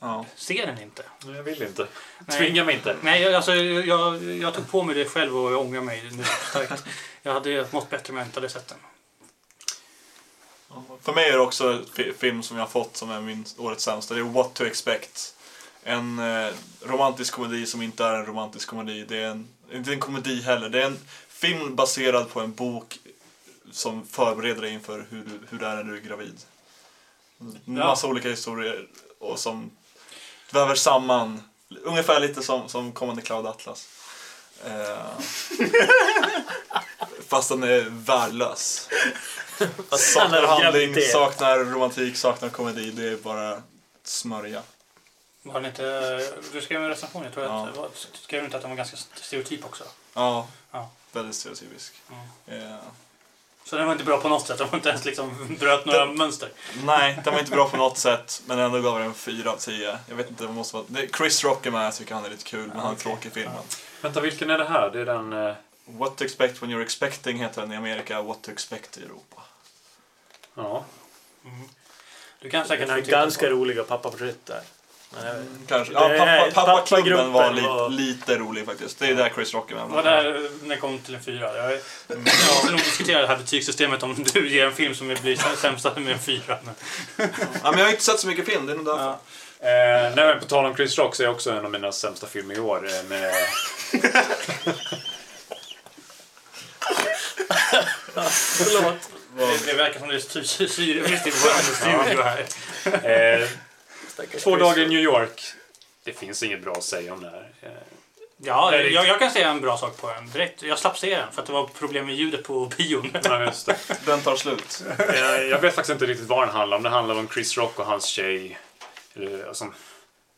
Ja. Se den inte. Nej, Jag vill inte. Nej. Tvinga mig inte. Nej, jag- alltså, jag, jag tog på mig det själv och jag ångrar mig nu starkt. Jag hade mått bättre om jag inte hade sett den. För mig är det också en fi- film som jag har fått som är min årets sämsta. Det är What to expect. En eh, romantisk komedi som inte är en romantisk komedi. Det är en, inte en komedi heller. Det är en film baserad på en bok som förbereder dig inför hur, du- hur det är när du är gravid. Massa olika historier och som väver samman. Ungefär lite som, som kommande Cloud Atlas. Eh, fast den är värdelös. Saknar handling, saknar romantik, saknar komedi. Det är bara smörja. Var den inte, du skrev en recension, jag tror Ja. att, var- skrev du inte att den var ganska stereotyp också? Ja, Ja. väldigt stereotypisk. Eh, Så den var inte bra på något sätt, den var inte ens liksom bröt några mönster. nej, den var inte bra på något [laughs] sätt, men ändå gav den 4 av 10. Jag vet inte, det måste vara... det- Chris Rock är med, jag tycker han är lite kul, men han är okej. tråkig i filmen. Vänta, vilken är det här? Det är den... Eh, What to expect when you're expecting heter den i Amerika, What to expect i Europa. ja. Du kan säkert Den har få titta ganska på. roliga pappaporträtt där. Men jag vet- Kanske. Det Ja, är- pappa, pappaklubben pappagruppen var li, var- lite rolig faktiskt. Det är där Chris Rock är med. Vad där när det kom till en fyra. Jag, jag vill nog diskutera det här betygssystemet om du ger en film som blir sämsta med en fyra. Men, Ja, men jag har inte sett så mycket film, det är nog därför. ja. Eh, nej, men på tal om Chris Rock så är också en av mina sämsta filmer i år. Eh, med, Förlåt. Det, det verkar som det är sy- sy- syrebrist i vår studio här. eh, två dagar i New York. Det finns inget bra att säga om det här. Eh, Ja, jag, jag kan säga en bra sak på den direkt. Jag slapp se den för att det var problem med ljudet på bion. ja, just det. Den tar slut. Eh, jag vet faktiskt inte riktigt vad den handlar om. Det handlar om Chris Rock och hans tjej. Eller, alltså,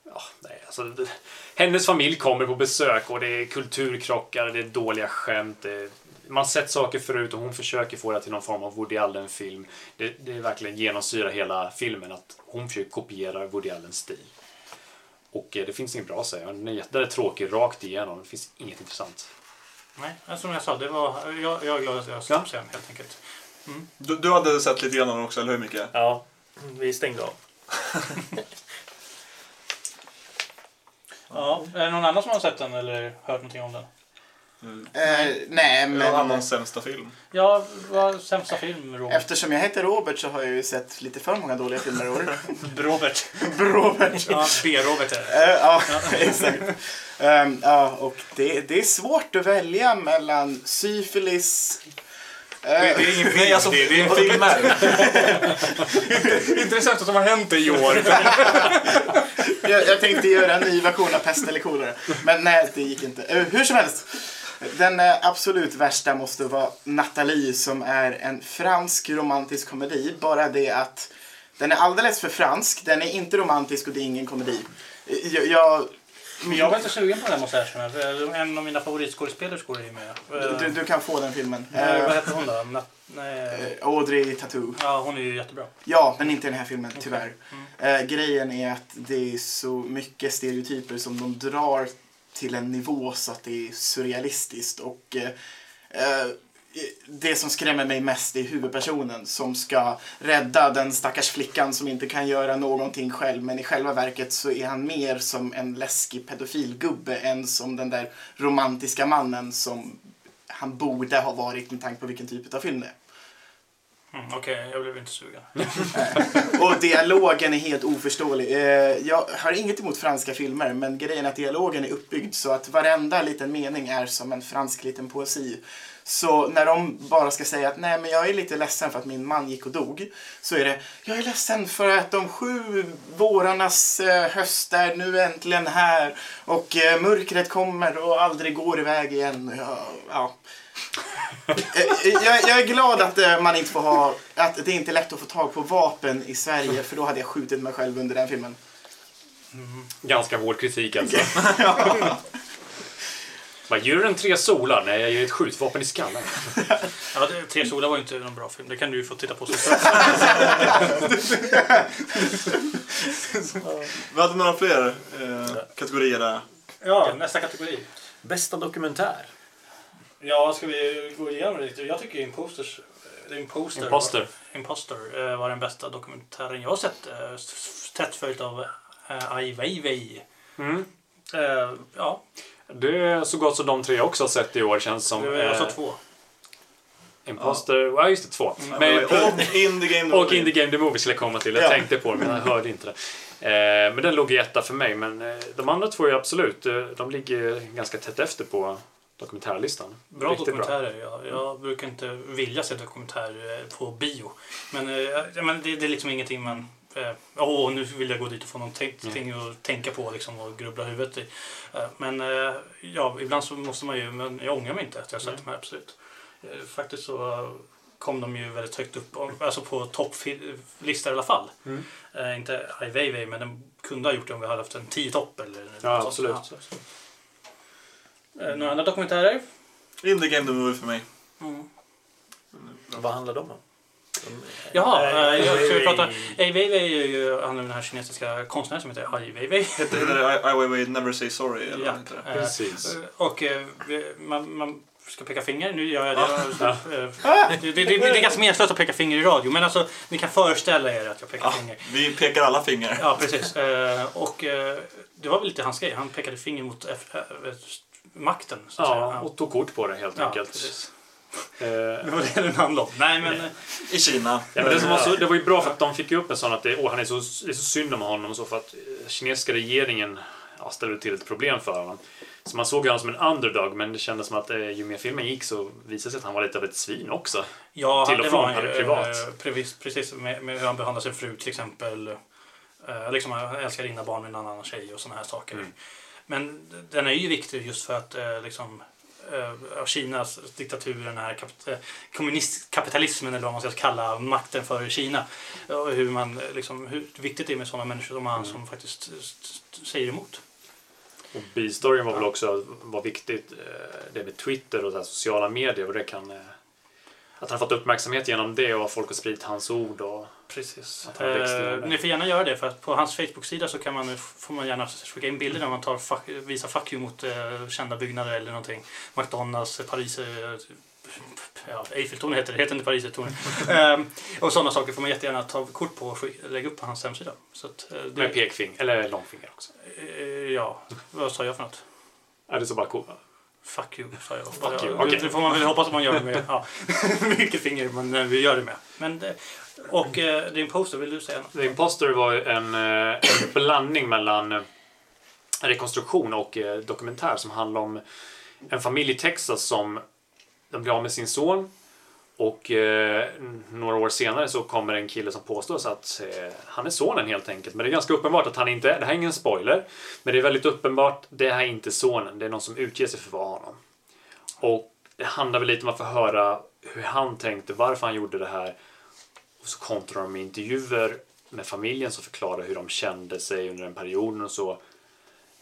ja, nej, alltså, det, hennes familj kommer på besök och det är kulturkrockar, det är dåliga skämt. Det, man har sett saker förut och hon försöker få det till någon form av Woody Allen-film. Det, det är verkligen genomsyrar hela filmen att hon försöker kopiera Woody Allens stil. Och eh, det finns inget bra att säga. Den är, jätte- den är tråkig rakt igenom. Det finns inget intressant. Nej, som jag sa, det var, jag, jag är glad att jag slapp se den helt enkelt. Du, du hade sett lite grann av den också, eller hur Micke? Ja, vi stängde av. [laughs] Ja. Är det någon annan som har sett den eller hört någonting om den? Eh, nej, Någon men annan sämsta film. Ja, vad sämsta film, Robert? eftersom jag heter Robert så har jag ju sett lite för många dåliga filmer i år. [laughs] Robert. [laughs] Robert. Ja, B-Robert är det. Eh, ja, [laughs] exakt. Ehm, ja, och det, det är svårt att välja mellan syfilis... eh, Det är ingen film. Alltså det, det är filmer. inte det sämsta som har hänt i år jag, jag tänkte göra en ny version av Pest eller kolera. Men nej, det gick inte. Eh, hur som helst. Den eh, absolut värsta måste vara Nathalie som är en fransk romantisk komedi. Bara det att den är alldeles för fransk, den är inte romantisk och det är ingen komedi. Eh, jag, jag, men jag var inte sugen på den måste jag för En av mina favoritskådespelerskor är med. du, du kan få den filmen. Eh, vad Eh, heter hon då? Nat- nej. eh, Audrey Tattoo. Ja, hon är ju jättebra. Ja, men inte i den här filmen, tyvärr. Eh, grejen är att det är så mycket stereotyper som de drar till en nivå så att det är surrealistiskt. Och eh, eh, det som skrämmer mig mest är huvudpersonen som ska rädda den stackars flickan som inte kan göra någonting själv. Men i själva verket så är han mer som en läskig pedofilgubbe än som den där romantiska mannen som han borde ha varit med tanke på vilken typ av film det är. Mm, Okej, jag blev inte sugen. [laughs] Och dialogen är helt oförståelig. Eh, jag har inget emot franska filmer, men grejen är att dialogen är uppbyggd så att varenda liten mening är som en fransk liten poesi. Så när de bara ska säga att nej men jag är lite ledsen för att min man gick och dog. Så är det, jag är ledsen för att de sju vårarnas eh, höst är nu äntligen här. Och eh, mörkret kommer och aldrig går iväg igen. Ja, ja. [laughs] Eh, jag, jag är glad att man inte får ha, att det inte är lätt att få tag på vapen i Sverige för då hade jag skjutit mig själv under den filmen. Ganska hård kritik alltså. [laughs] Vad gör den tre solar? Nej, jag ger ett skjutvapen i skallen. [laughs] Ja, det, Tre solar var ju inte någon bra film. Det kan du ju få titta på [laughs] sen. Vi hade några fler eh, kategorier där. Ja, nästa kategori. Bästa dokumentär. Ja, ska vi gå igenom det lite? Jag tycker Imposters, eh, Imposter, Imposter. Imposter eh, var den bästa dokumentären jag har sett. eh, Tätt följt av eh, Ai Weiwei. Mm. Eh, Ja, Det är så gott som de tre också har sett i år känns som. det är alltså Eh, två. Imposter, ja just det, två. Men, Och In the Game och In the Game The Movie skulle jag komma till. Jag Ja. tänkte på det men jag [laughs] hörde inte det. Eh, men den låg i etta för mig. Men eh, de andra två är absolut, de ligger ganska tätt efter på dokumentärlistan. Bra Riktigt dokumentärer. Ja. Jag brukar inte vilja se dokumentärer på bio. Men, eh, ja, men det, det är liksom ingenting man... eh, Åh, nu vill jag gå dit och få någonting att tänka på liksom, och grubbla huvudet i. Eh, Men eh, ja, ibland så måste man ju... Men jag ångrar mig inte att jag har sett de här, absolut. Eh, Faktiskt så kom de ju väldigt högt upp, alltså på topplistor i alla fall. Mm. Eh, inte Ai Weiwei, men den kunde ha gjort det om vi hade haft en 10 topp eller Ja, något absolut. sånt. Ja. Eh, Några andra dokumentärer? In the Game The Movie för mig. Vad handlar de om? Jaha, Eh, eh, jag ska prata... Ai Weiwei är ju han den här kinesiska konstnären som heter Ai Weiwei. Heter [laughs] heter det I, I Weiwei Never Say Sorry? Eller Ja. heter det? Eh, Precis. Och eh, man, man ska peka finger. Nu gör jag det. Eh, Det, det, det, det är ganska meningslöst att peka finger i radio, men alltså ni kan föreställa er att jag pekar Ja, finger. vi pekar alla finger. Ja, precis. Eh, Och eh, det var väl lite hans grej. Han pekade finger mot F- eh, makten. Så att Ja, säga. och tog kort på det helt Ja, enkelt. precis. Eh, Det var det den handlade om. Nej, men... I Kina. Ja, men det, som var så, det var ju bra för att de fick ju upp en sån att det, åh, han är så, det är så synd om honom så för att eh, kinesiska regeringen ja, ställde till ett problem för honom. Så man såg honom som en underdog men det kändes som att eh, ju mer filmen gick så visade sig att han var lite av ett svin också. Ja, Till och det från var han hade ju. privat. eh, Precis, precis med, med hur han behandlar sin fru till exempel. Eh, liksom han älskar dina barn med en annan tjej och sådana här saker. Mm. Men den är ju viktig just för att eh, liksom, eh, Kinas diktatur, den här kapit- eh, kommunistkapitalismen eller vad man ska kalla makten för Kina. Och hur, man, eh, liksom, hur viktigt det är med sådana människor som han Mm. som faktiskt säger emot. Och bistoryn var väl också var viktigt, eh, det med Twitter och här sociala medier och det kan att han fått uppmärksamhet genom det och folk har spridit hans ord och Precis. Eh, ni får gärna göra det för att på hans Facebook-sida så kan man, får man gärna skicka in bilder där man tar fuck, visar fuck you mot eh, kända byggnader eller någonting. McDonalds, Paris, eh, ja, Eiffeltornet heter det, heter inte Parisertornet. [laughs] Ehm, och sådana saker får man jättegärna ta kort på och lägga upp på hans hemsida. Så att, eh, det, Med pekfinger, eller långfinger också. eh, ja, vad sa jag för något? Är det så bara cool? Fuck you, sa jag. Fuck you, okej. Det får man väl hoppas att man gör det med. Ja. [laughs] Vilket finger man eh, vill göra det med. Men, det- och eh, din poster, vill du säga något? The Imposter var ju en, eh, en blandning mellan eh, rekonstruktion och eh, dokumentär som handlar om en familj i Texas som de blir av med sin son och eh, några år senare så kommer en kille som påstås att eh, han är sonen helt enkelt. Men det är ganska uppenbart att han inte är. Det här är ingen spoiler. Men det är väldigt uppenbart. Det här är inte sonen. Det är någon som utger sig för att vara honom. Och det handlar väl lite om att få höra hur han tänkte, varför han gjorde det här. Och så kontrar de med intervjuer med familjen som förklarar hur de kände sig under den perioden och så.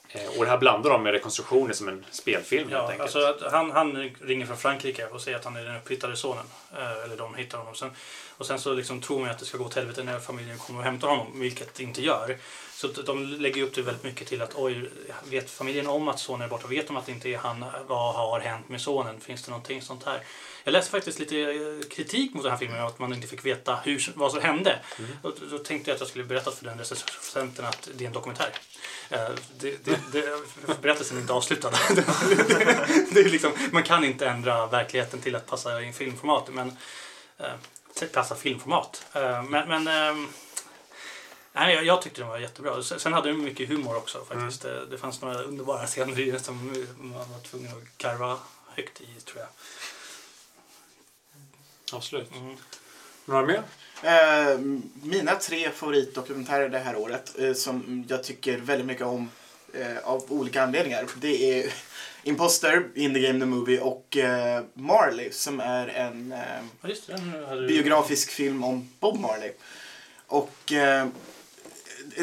Eh, Och det här blandar de med rekonstruktioner som en spelfilm helt Ja, enkelt. alltså att han, han ringer från Frankrike och säger att han är den upphittade sonen. Eh, eller de hittar honom. Sen, och sen så liksom tror man att det ska gå åt helvete när familjen kommer och hämtar honom, vilket det inte gör. Så de lägger upp det väldigt mycket till att oj, vet familjen om att sonen är borta? Vet de att det inte är han? Vad har hänt med sonen? Finns det någonting sånt här? Jag läste faktiskt lite eh, kritik mot den här filmen, att man inte fick veta hur, vad som hände. Och då, tänkte jag att jag skulle berätta för den recensenten att det är en dokumentär. Eh, Det, det, det, berättelsen är inte avslutad. [laughs] det, är liksom, man kan inte ändra verkligheten till att passa i filmformat. Men, eh, passa filmformat. Men, men ehm, nej, jag, jag tyckte den var jättebra. Sen, hade den mycket humor också faktiskt. Det, det fanns några underbara scener i den som man var tvungen att karva högt i tror jag. Absolut. Mm. Några mer? Eh, mina tre favoritdokumentärer det här året eh, som jag tycker väldigt mycket om eh, av olika anledningar. Det är [laughs] Imposter, In the Game the Movie och Marley som är en det, du- biografisk film om Bob Marley. Och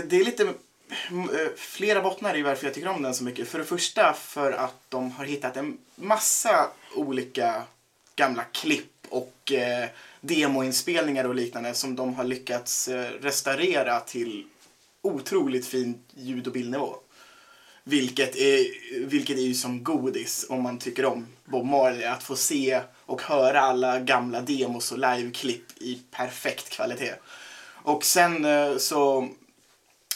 det är lite flera bottnar i varför jag tycker om den så mycket. För det första för att de har hittat en massa olika gamla klipp och eh, demoinspelningar och liknande som de har lyckats eh, restaurera till otroligt fin ljud och bildnivå. Vilket är, vilket är ju som godis om man tycker om Bob Marley. Att få se och höra alla gamla demos och liveklipp i perfekt kvalitet. Och sen eh, så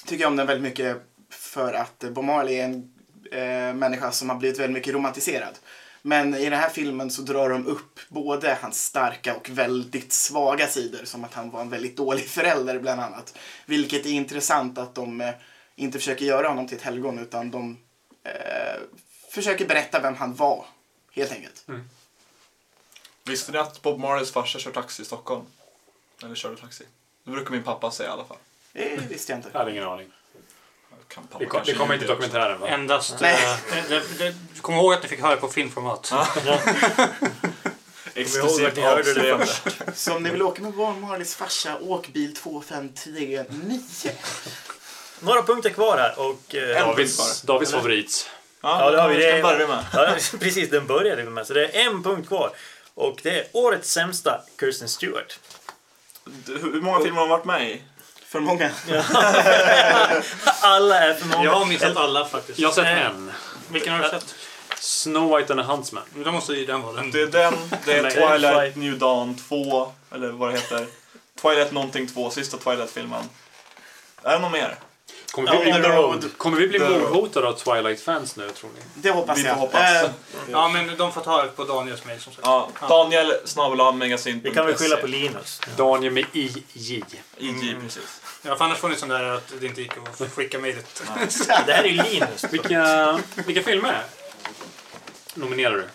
tycker jag om den väldigt mycket för att Bob Marley är en eh, människa som har blivit väldigt mycket romantiserad. Men i den här filmen så drar de upp både hans starka och väldigt svaga sidor. Som att han var en väldigt dålig förälder bland annat. Vilket är intressant att de eh, inte försöker göra honom till ett helgon utan de eh, försöker berätta vem han var. Helt enkelt. Visste ni att Bob Marleys farsa kör taxi i Stockholm? Eller körde taxi? Det brukar min pappa säga i alla fall. Det visste jag Jag inte. hade ingen aning. Kan pappa Det, det kommer inte i dokumentären va? Endast... Nej. Eh, det, det, [laughs] [laughs] kom ihåg att ni fick höra på filmformat. Exklusivt avslöjande. Så om ni vill åka med Marleys farsa, åk bil 2539. Några punkter kvar här och... eh, Davids, Davids favorit. Ja, det har vi. Det vi börja med? Ja, [laughs] precis, den började vi med. Så det är en punkt kvar. Och det är årets sämsta Kirsten Stewart. Du, Hur många filmer har hon varit med i? För många. [laughs] Alla är för många. Jag har missat alla faktiskt. Jag har sett Eh, en. Vilken har du sett? Snow White and the Huntsman. Då måste ju den vara den. Det är den, det är Twilight. New Dawn 2, eller vad det heter. Twilight någonting 2, sista Twilight-filmen. Är det något mer? Kommer vi, bli, road. kommer vi bli mordhotade av Twilight-fans nu tror ni? Det hoppas Vi jag. hoppas. Eh, Ja, men de får ta på Daniels mejl som sagt. Ja, Daniel snabel. Vi kan väl skylla på Linus. Daniel med IJ. IG, precis. Ja, för annars får ni sån där att det inte gick att skicka mejlet. [laughs] Det här är ju Linus. Vilka, vilka filmer nominerar du?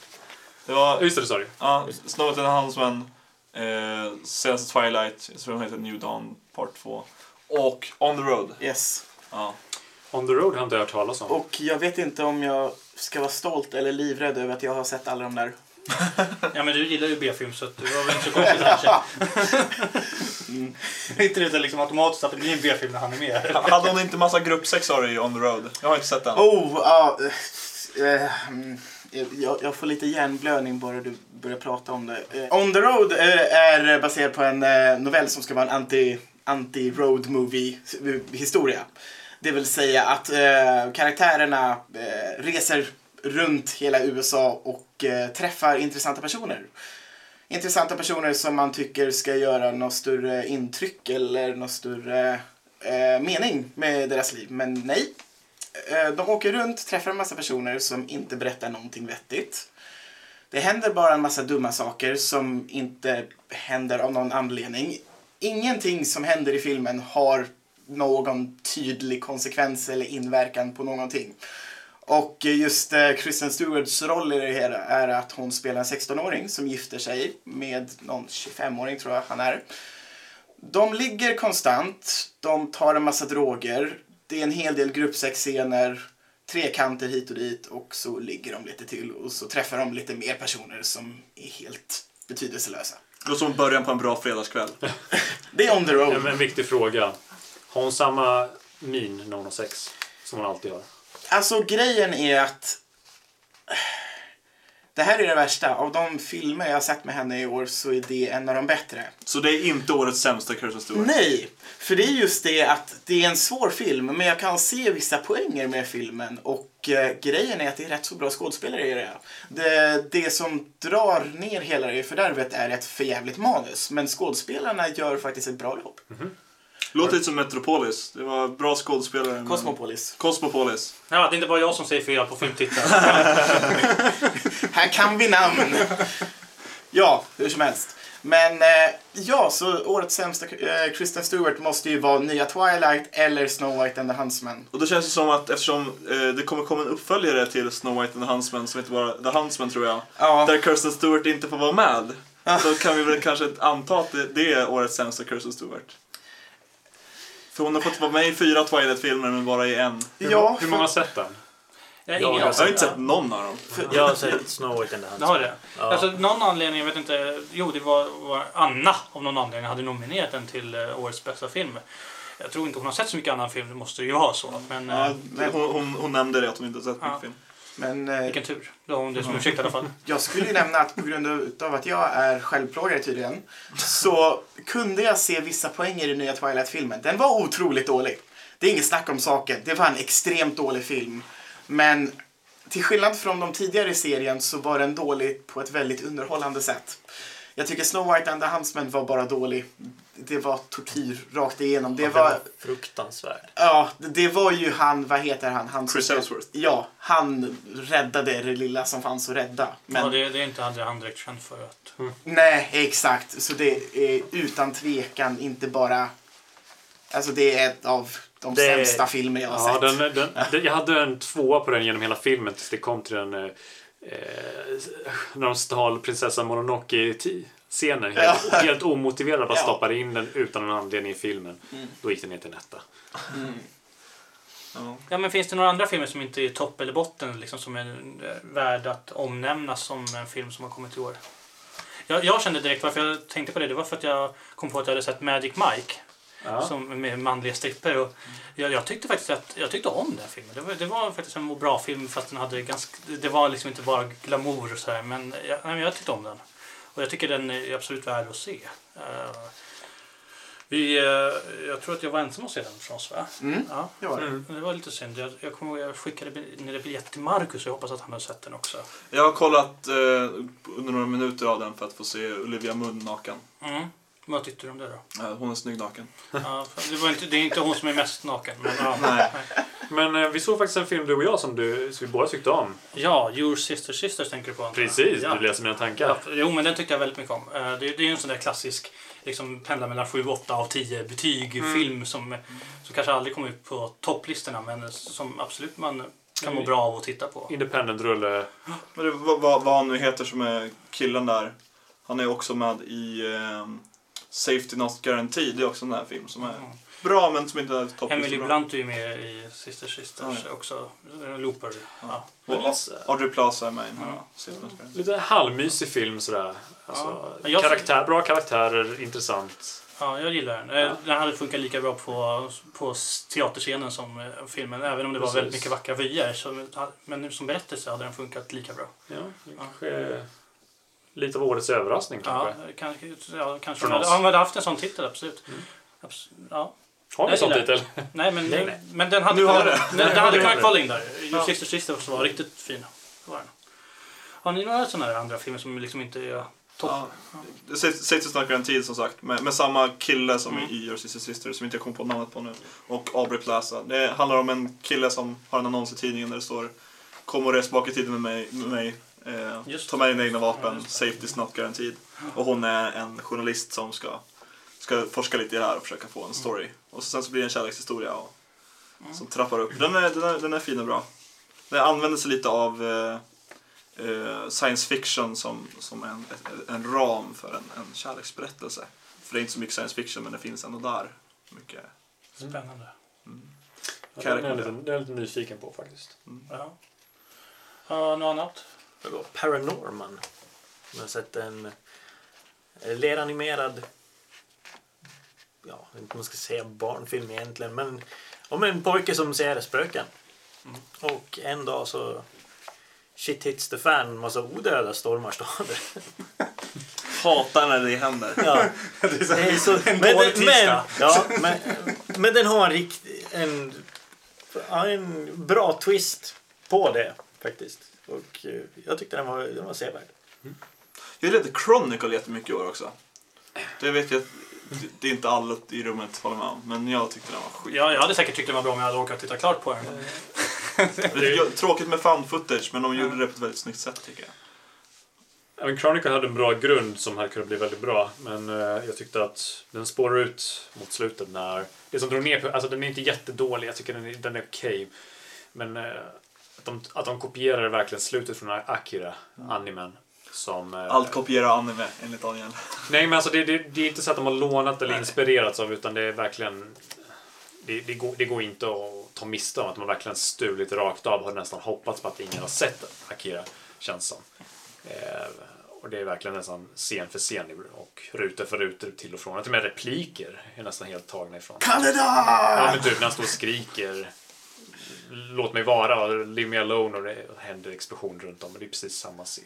Det var Just det, du. ja, Snow White and Huntsman, eh, senaste Twilight, jag den heter New Dawn Part 2. Och On the Road. yes. Ja. On the Road har jag inte hört talas om. Och jag vet inte om jag ska vara stolt eller livrädd över att jag har sett alla de där. [laughs] Ja, men du gillar ju B-film så att det var väl inte så konstigt kanske. Är [laughs] inte det liksom automatiskt att det blir en B-film när han är med? Hade hon inte massa gruppsex sa du i On the Road? Jag har inte sett den. Oh, ja. eh, eh, mm, jag, jag får lite hjärnblödning bara du börjar prata om det. Eh, On the Road eh, är baserad på en eh, novell som ska vara en anti, anti-road movie historia. Det vill säga att eh, karaktärerna eh, reser runt hela USA och eh, träffar intressanta personer. intressanta personer som man tycker ska göra något större intryck eller något större eh, mening med deras liv. Men nej. Eh, de åker runt, träffar en massa personer som inte berättar någonting vettigt. Det händer bara en massa dumma saker som inte händer av någon anledning. Ingenting som händer i filmen har någon tydlig konsekvens eller inverkan på någonting. Och just eh, Kristen Stewarts roll i det hela är att hon spelar en 16-åring som gifter sig med någon 25-åring tror jag han är. De ligger konstant, de tar en massa droger, det är en hel del gruppsexscener, trekanter hit och dit och så ligger de lite till och så träffar de lite mer personer som är helt betydelselösa. Låter som början på en bra fredagskväll. [laughs] Det är on the road. En, en viktig fråga. Har hon samma min när hon har sex? Som hon alltid har? Alltså grejen är att [sighs] det här är det värsta. Av de filmer jag har sett med henne i år så är det en av de bättre. Så det är inte årets sämsta Kirsten Stewart? Nej, för det är just det att det är en svår film men jag kan se vissa poänger med filmen och eh, grejen är att det är rätt så bra skådespelare i det. Det, det som drar ner hela det fördärvet är ett förjävligt manus men skådespelarna gör faktiskt ett bra jobb. Låter lite som Metropolis. Det var bra skådespelare. men- Cosmopolis. Cosmopolis. Ja, det är inte bara jag som säger fel på filmtitlar. [laughs] Här kan vi namn! ja, hur som helst. Men eh, ja, så årets sämsta eh, Kristen Stewart måste ju vara nya Twilight eller Snow White and the Huntsman. Och då känns det som att eftersom eh, det kommer komma en uppföljare till Snow White and the Huntsman som heter bara The Huntsman tror jag. Ja. Där Kirsten Stewart inte får vara med. Så kan vi väl kanske anta att det, det är årets sämsta Kirsten Stewart. För hon har fått vara med i fyra Twilight-filmer men bara i en. Ja, Hur många har sett den? Jag Ja, jag Jag har inte sett någon av dem. Jag har sett Snow White and the Det har Huntsman. det? Alltså någon anledning, jag vet inte. Jo, det var, var Anna av någon anledning hade nominerat den till eh, årets bästa film. Jag tror inte hon har sett så mycket annan film, det måste ju vara så. Men Ja, eh, hon, hon, hon nämnde det att hon inte har sett mycket Ja. film. Men eh, vilken tur. Då har hon det som ursäkt i alla fall. [laughs] jag skulle ju nämna att på grund av att jag är självplågare tydligen så kunde jag se vissa poänger i nya Twilight-filmen. Den var otroligt dålig. Det är inget snack om saken. Det var en extremt dålig film. Men till skillnad från de tidigare i serien så var den dålig på ett väldigt underhållande sätt. Jag tycker Snow White and the Huntsman var bara dålig. Det var tortyr rakt igenom. Det Den var, var fruktansvärd. ja, det- det var ju han, vad heter han? han Chris Hemsworth. Ja, han räddade det lilla som fanns att rädda. Men Ja, det, det är inte hade han direkt känd för att... Nej, exakt. Så det är utan tvekan inte bara... Alltså det är ett av de Det- sämsta filmer jag har Ja, sett. den, den, den, jag hade en tvåa på den genom hela filmen tills det kom till den... Eh, eh, när de stal prinsessan Mononoke-scenen. Helt, Ja. helt omotiverat bara Ja. stoppade in den utan någon anledning i filmen. Då gick den ner till en etta. Ja, men finns det några andra filmer som inte är topp eller botten liksom, som är eh, värd att omnämnas som en film som har kommit i år? Jag, jag kände direkt varför jag tänkte på det. Det var för att jag kom på att jag hade sett Magic Mike. Ja. Som med manliga stripper. Och jag, jag tyckte faktiskt att jag tyckte om den filmen. Det var, det var faktiskt en bra film fast den hade ganska... Det var liksom inte bara glamour och så här, men jag, jag tyckte om den. Och jag tycker den är absolut värd att se. Eh, vi, eh, jag tror att jag var ensam att se den från oss va? Mm, Ja. det var det. Men Det var lite synd. Jag, jag kommer jag skickade ner biljetter till Marcus och jag hoppas att han har sett den också. Jag har kollat eh, under några minuter av den för att få se Olivia Munn naken. Mm. Vad tyckte du om det då? Hon är snygg naken. Ja, det, var inte, det är inte hon som är mest naken. Men, ja. [laughs] Nej. Men eh, vi såg faktiskt en film du och jag som, du, som vi båda tyckte om. ja, Your Sister Sisters tänker du på. antar jag? Precis, Ja. du läser mina tankar. Ja, jo, men den tyckte jag väldigt mycket om. Eh, Det, det är ju en sån där klassisk liksom, pendla mellan 7, 8 av 10 betyg film som, som kanske aldrig kommer ut på topplistorna men som absolut man kan må bra av att titta på. Independent-rulle. Men det, vad, vad, vad han nu heter som är killen där. Han är också med i eh, Safety Not Guaranteed. Det är också en här film som är bra men som inte är topp. Emily Blunt är ju med i Sister Sisters också. Eh, Looper. Ja. Och Audrey Plaza är med i Guaranteed. Lite halvmysig film sådär. Alltså, Ja. Karaktär, bra karaktärer, intressant. ja, jag gillar den. Eh, Den hade funkat lika bra på, på teaterscenen som eh, filmen. Även om det var Precis. väldigt mycket vackra vyer. Så, men som berättelse hade den funkat lika bra. Ja, det kanske är lite av årets överraskning Ja, kanske. kanske, ja, kanske Från oss. han hade haft en sån titel, absolut. Abs- ja. Har vi en sån titel? Nej, men, Nej, nej. men den hade, Nu har det. Den, den hade in där. Your Sister Sisters var riktigt fin. Var den. Har ni några sådana här andra filmer som liksom inte är Ja, det sägs sägs att snacka en tid som sagt med, med samma kille som i Your Sister Sister som inte jag kommer på namnet på nu. Och Aubrey Plaza. Det handlar om en kille som har en annons i tidningen där det står Kom och res bak i tiden med mig. Med mig. Eh, ta med dina egna vapen. Safety is not guaranteed. Och hon är en journalist som ska, ska forska lite i det här och försöka få en story. Och sen så blir det en kärlekshistoria och, som trappar upp. Den är, den, är, den är fin och bra. Den använder sig lite av eh, eh, science fiction som, som en, en ram för en, en kärleksberättelse. För det är inte så mycket science fiction men det finns ändå där mycket. Spännande. Ja, Kan jag den är jag lite, den är jag lite nyfiken på faktiskt. Ja. Ja, något annat? Det var Paranorman. Jag har sett en eh, leranimerad, ja, jag vet inte om man ska säga barnfilm egentligen, men om en pojke som ser spöken. Och en dag så shit hits the fan, en massa odöda stormar staden. [laughs] Hatar när det händer. Ja. [laughs] Det är så, men, dålig men, tisdag. ja, [laughs] men, men den har en, rikt, en, en bra twist på det faktiskt. Och eh, jag tyckte den var, den var sevärd. Jag gillade Chronicle jättemycket i år också. Det vet jag det- är inte alla i rummet håller med om. Men jag tyckte den var skit. Ja, jag hade säkert tyckt det var bra om jag hade orkat titta klart på den. [laughs] Det är tråkigt med found footage men de gjorde det på ett väldigt snyggt sätt tycker jag. Ja, men Chronicle hade en bra grund som här kunde bli väldigt bra. Men eh, jag tyckte att den spårar ut mot slutet när... Det som drog ner på... Alltså den är inte jättedålig, jag tycker den är, den är okej. Men eh, de, att de kopierar verkligen slutet från Akira, animen. Som, eh, Allt kopierar anime enligt Daniel. Nej men alltså det, det, det är inte så att de har lånat eller inspirerats av utan det är verkligen... Det, det, går, det går inte att ta miste om att man verkligen stulit rakt av och nästan hoppats på att ingen har sett Akira, känns som. Eh, och det är verkligen nästan scen för scen och rutor för rutor till och från. Till och med repliker är nästan helt tagna ifrån. Kanada! Ja men typ när han står och skriker Låt mig vara, leave me alone och det händer explosion runt om och det är precis samma scen.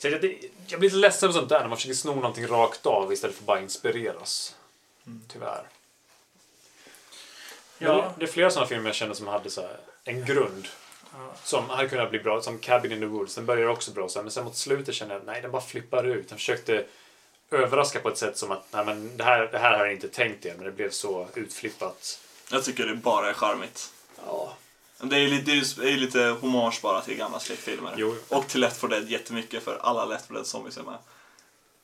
Så jag, det, jag blir lite ledsen på sånt där när man försöker sno någonting rakt av istället för bara inspireras. Tyvärr. Men Ja. Det, det är flera sådana filmer jag känner som hade så här, en grund. Som hade kunnat bli bra, som Cabin in the Woods. Den börjar också bra, så men sen mot slutet känner jag nej, den bara flippar ut. Den försökte överraska på ett sätt som att nej, men det, här, det här har jag inte tänkt er, men det blev så utflippat. Jag tycker det bara är charmigt. Ja, Det är, lite, det är ju lite hommage bara till gamla skräckfilmer. Jo. Och till Left 4 Dead jättemycket för alla Left 4 Dead zombies är med.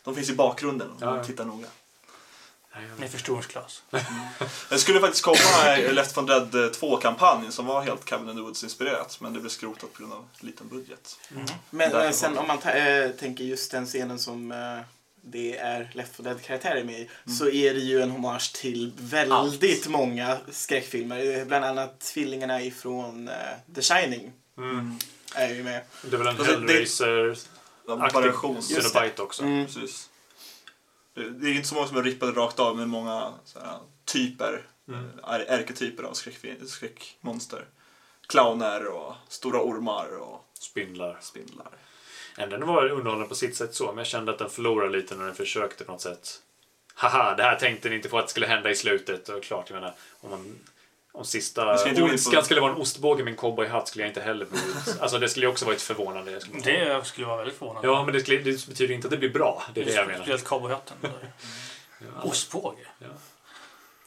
De finns i bakgrunden om Ja, man ja. tittar noga. Med förstoringsglas. Det skulle faktiskt komma Left 4 Dead 2-kampanj som var helt Cabin in the Woods inspirerat men det blev skrotat på grund av liten budget. Men Därför eh, sen om man eh, tänker just den scenen som eh, det är Left 4 Dead-karaktärer med i så är det ju en hommage till väldigt många skräckfilmer. Eh, Bland annat tvillingarna ifrån eh, The Shining är ju med. det är väl en Alltså, Hellraiser-aktig. Cenobite också. Mm. Precis. Det, är inte så många som är rippade rakt av men många här, typer, Mm. är, ärketyper av skräckfi- skräckmonster. Clowner och stora ormar och Spindlar. spindlar. Ja, Den var underhållande på sitt sätt så, men jag kände att den förlorade lite när den försökte på något sätt. Haha, det här tänkte ni inte på att det skulle hända i slutet. Och klart, jag menar, om man om sista ondskan skulle vara en ostbåge med en cowboyhatt skulle jag inte heller bli Alltså det skulle ju också varit förvånande. Jag skulle- Det skulle vara väldigt förvånande. Ja, men det, skulle, det betyder inte att det blir bra. Det är det jag menar. Speciellt cowboyhatten. [laughs] Ostbåge.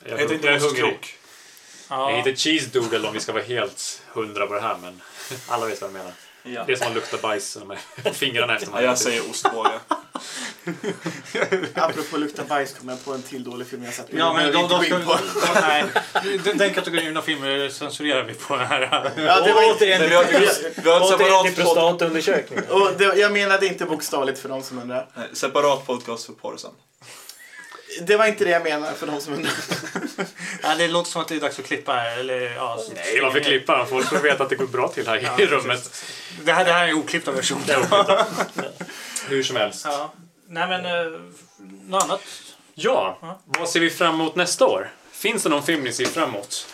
Jag, Heter inte jag är hungrig. ostkrok. Jag Ja. heter cheese doodle om vi ska vara helt hundra på det här, men [laughs] alla vet vad jag menar. Ja. Det är som att lukta bajs med [laughs] fingrarna efter Ja, man jag säger ostbåge. [laughs] Apropå lukta bajs kommer jag på en till dålig film jag sett. Ja, men de, de ska, på. nej, den, den kategorin av filmer censurerar vi på den här. Ja, det var återigen, vi har, vi har, separat, prostatundersökning. Och det, jag menade inte bokstavligt för de som undrar. nej, separat podcast för porrsen. Det var inte det jag menade för de som undrar. [laughs] Ja, det låter som att det är dags att klippa här. Eller, ja, så- Nej, varför klippa? Folk får veta att det går bra till här Ja, i rummet. Det här, det här är en oklippta version. Hur som helst. Ja. Nej, men eh, något annat? Ja, vad ser vi fram emot nästa år? Finns det någon film ni ser fram emot?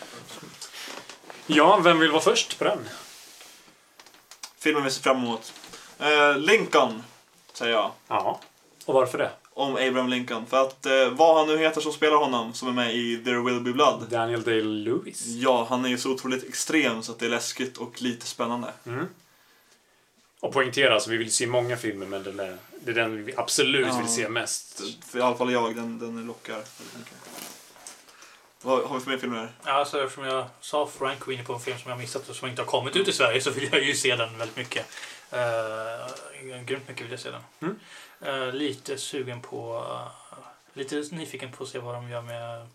Ja, vem vill vara först på den? Filmen vi ser fram emot. Eh, Lincoln, säger jag. Ja, och varför det? Om Abraham Lincoln. För att eh, vad han nu heter som spelar honom, som är med i There Will Be Blood. Daniel Day-Lewis. Ja, han är ju så otroligt extrem så att det är läskigt och lite spännande. Och poängtera, alltså, vi vill se många filmer men den är, det är den vi absolut Ja. vill se mest. För I alla fall jag, den, den lockar. Vad har vi för mer filmer? Ja, alltså, eftersom jag sa Frank var inne på en film som jag missat och som inte har kommit ut i Sverige så vill jag ju se den väldigt mycket. Uh, grymt mycket vill jag se den. Mm. Eh, lite sugen på... eh, lite nyfiken på att se vad de gör med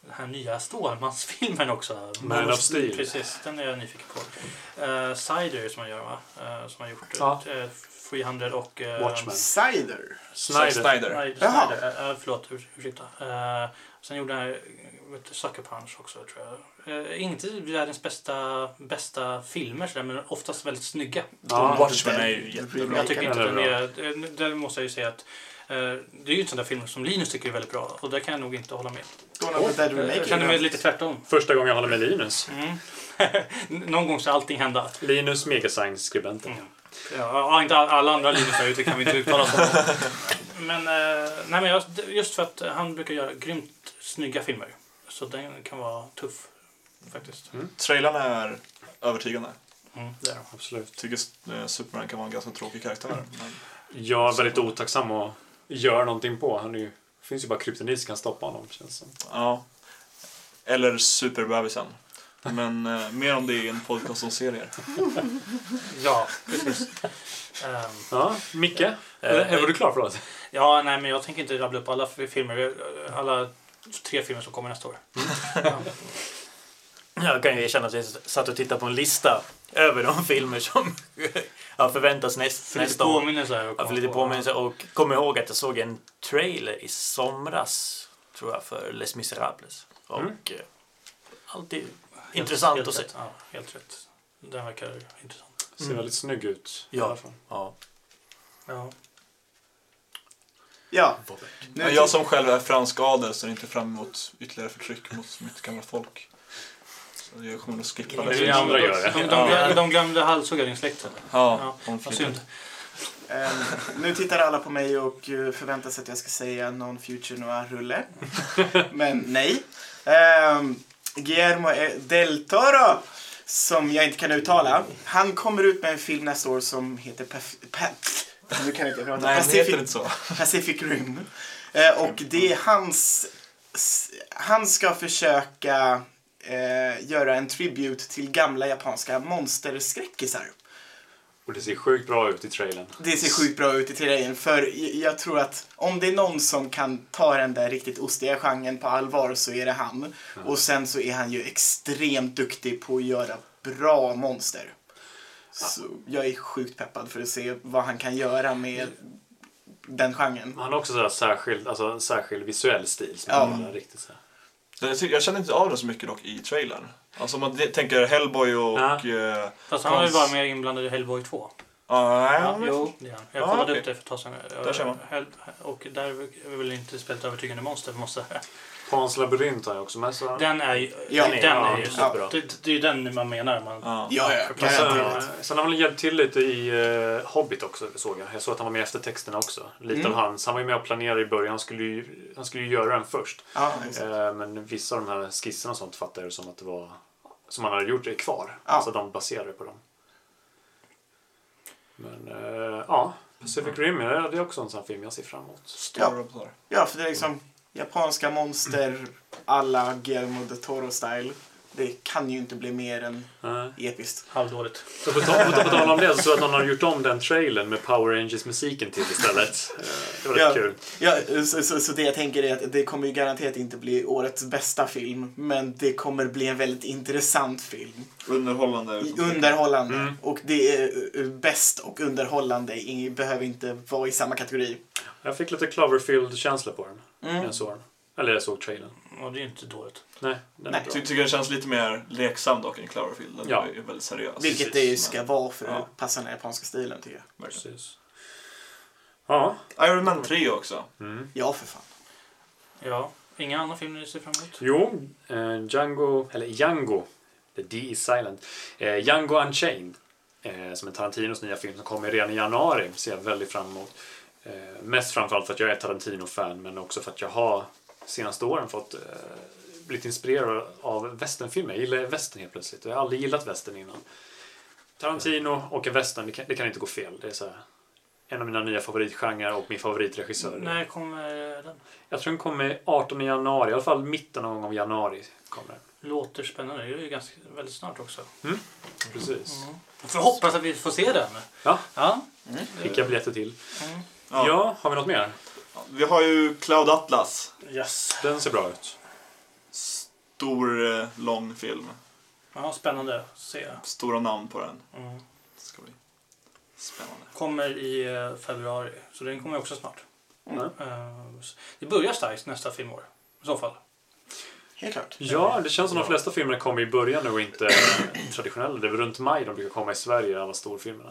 den här nya Stålmansfilmen också. Man of Steel. Precis, den är jag nyfiken på. Uh, Cider som man gör va? Eh, som har gjort Ja. eh, 300 och... eh, Watchmen. Cider. Snyder. Snyder. Snyder. Uh, förlåt, ur, ursäkta. Uh, sen gjorde han Sucker Punch också, tror jag. Uh, inte världens bästa, bästa filmer, sådär, men oftast väldigt snygga. Ja, Watchmen är ju jättebra. Jag tycker inte Den är eh, Där måste jag ju säga att eh, det är ju en sån där film som Linus tycker är väldigt bra och där kan jag nog inte hålla med. Dead Remake. Jag känner mig lite tvärtom. Första gången jag håller med Linus. Mm. [laughs] Någon gång ska allting hända. Linus, Megascience-skribenten. Mm. Ja, inte all- alla andra Linus där ute kan vi inte uttala oss om. [laughs] Men, eh, nej, men just för att han brukar göra grymt snygga filmer. Så den kan vara tuff faktiskt. Trailern är övertygande. Mm, de. Absolut. Tycker eh, Superman kan vara en ganska tråkig karaktär. Men Jag är väldigt otacksam att göra någonting på. Han är ju, det finns ju bara kryptonit som kan stoppa honom, känns som. Ja. Eller Superbebisen. Men eh, mer om det i en podcast om serier. [laughs] Ja, precis. Ehm, Ja, Micke? Är, var du klar för oss? ja, nej, men jag tänker inte rabbla upp alla filmer. Alla tre filmer som kommer nästa år. [laughs] Jag kan ju erkänna att jag satt och tittade på en lista över de [laughs] filmer som [laughs] ja, förväntas näst, För nästa år. påminnelse. Ja, för lite påminnelse och kom ihåg att jag såg en trailer i somras tror jag för Les Misérables. Och Mm. alltid intressant helt att se. rätt. Ja, helt rätt. Den verkar intressant. Ser Mm. väldigt snygg ut. Ja. Ja. Ja. Ja. Nu jag som själv är fransk adel ser inte fram emot ytterligare förtryck mot mitt gamla folk. Jag kommer att skippa det. vi andra gör det. De, de, de glömde halshugga din släkt. Ja, Ja, Vad synd. Ehm, nu tittar alla på mig och eh, förväntar sig att jag ska säga någon Future Noir-rulle. [laughs] Men nej. Um, Guillermo del Toro, som jag inte kan uttala, han kommer ut med en film nästa år som heter Paf- Pa- nu kan jag inte prata. Nej, det Pacific, heter inte så. Pacific Rim. Eh, och det är hans... Han ska försöka eh, göra en tribute till gamla japanska monsterskräckisar. Och det ser sjukt bra ut i trailern. Det ser sjukt bra ut i trailern för jag- tror att om det är någon som kan ta den där riktigt ostiga genren på allvar så är det han. Och sen så är han ju extremt duktig på att göra bra monster. Så jag är sjukt peppad för att se vad han kan göra med den genren. Han har också så här särskild, alltså en särskild visuell stil som Ja. är riktigt så här. Jag, känner inte av det så mycket dock i trailern. Alltså om man tänker Hellboy och... Ja. eh, Fast han var ju bara mer inblandad i Hellboy 2. Ja, nej, Ja, men- jo, det är han. Jag Ja, kollade okej. upp det för ett tag sedan. Där ser man. Hell- Och där är väl inte spelat övertygande monster, måste jag Pans labyrint har jag också med. Så. Den är ju, Ja. den är, den är ju Ja, superbra. Det, det är ju den man menar. Man, Ja. Ja, ja, sen, sen har han väl hjälpt till lite i uh, Hobbit också, såg jag. Jag såg att han var med efter texterna också. Lite Mm. av hans. Han var ju med och planerade i början. Han skulle ju, han skulle ju göra den först. Ja. Eh, men vissa av de här skisserna och sånt fattar jag det som att det var som han hade gjort är kvar. Ja. Alltså de baserade på dem. Men eh, ja, Pacific Rim, ja, det är också en sån film jag ser fram emot. Star där. Ja, för det är liksom japanska monster alla Guillermo del Toro-style. Det kan ju inte bli mer än Eh, episkt. halvdåligt. Så på, tal, på, på tal om det så tror jag att någon har gjort om den trailern med Power Rangers-musiken till istället. Det var rätt Ja. kul. Ja, så, så, så det jag tänker är att det kommer ju garanterat inte bli årets bästa film, men det kommer bli en väldigt intressant film. Underhållande. Underhållande. Mm. Och det är eh, bäst och underhållande behöver inte vara i samma kategori. Jag fick lite Cloverfield-känsla på den. Mm. Jag såg den. Eller jag såg trailern. Och det är ju inte dåligt. Nej, den Nej. är bra. Ty, tycker den känns lite mer leksam dock än Cloverfield. Den Ja. är väldigt seriös. Vilket precis. det ska vara för Ja. att passa den japanska stilen tycker jag. Precis. Ja. Iron Man 3 också. Mm. Ja, för fan. Ja, inga andra filmer ni ser fram emot? Jo, eh, Django, eller Django, the D is silent. Eh, Django Unchained, eh, som är Tarantinos nya film som kommer redan i januari, ser jag väldigt fram emot. Eh, mest framförallt för att jag är Tarantino-fan, men också för att jag har senaste åren fått eh, blivit inspirerad av westernfilmer. Jag gillar western helt plötsligt och jag har aldrig gillat western innan. Tarantino och en western, det kan, det kan inte gå fel. Det är så här, en av mina nya favoritgenrer och min favoritregissör. När kommer den? Jag tror den kommer 18 januari, i alla fall mitten någon gång av januari. Kommer den. Låter spännande. Det är ju ganska, väldigt snart också. Precis. Jag får hoppas att vi får se den. Ja, Ja. fick jag biljetter till. Ja. Ja. har vi något mer? Vi har ju Cloud Atlas. Yes. Den ser bra ut. Stor, eh, lång film. Ja, spännande att se. Stora namn på den. Mm. Ska bli spännande. Kommer i eh, februari, så den kommer också snart. Mm. Eh, Det börjar starkt nästa filmår. I så fall. Helt klart. Ja, det känns som de flesta filmerna kommer i början nu och inte traditionella. Det är väl runt maj de brukar komma i Sverige, alla storfilmerna.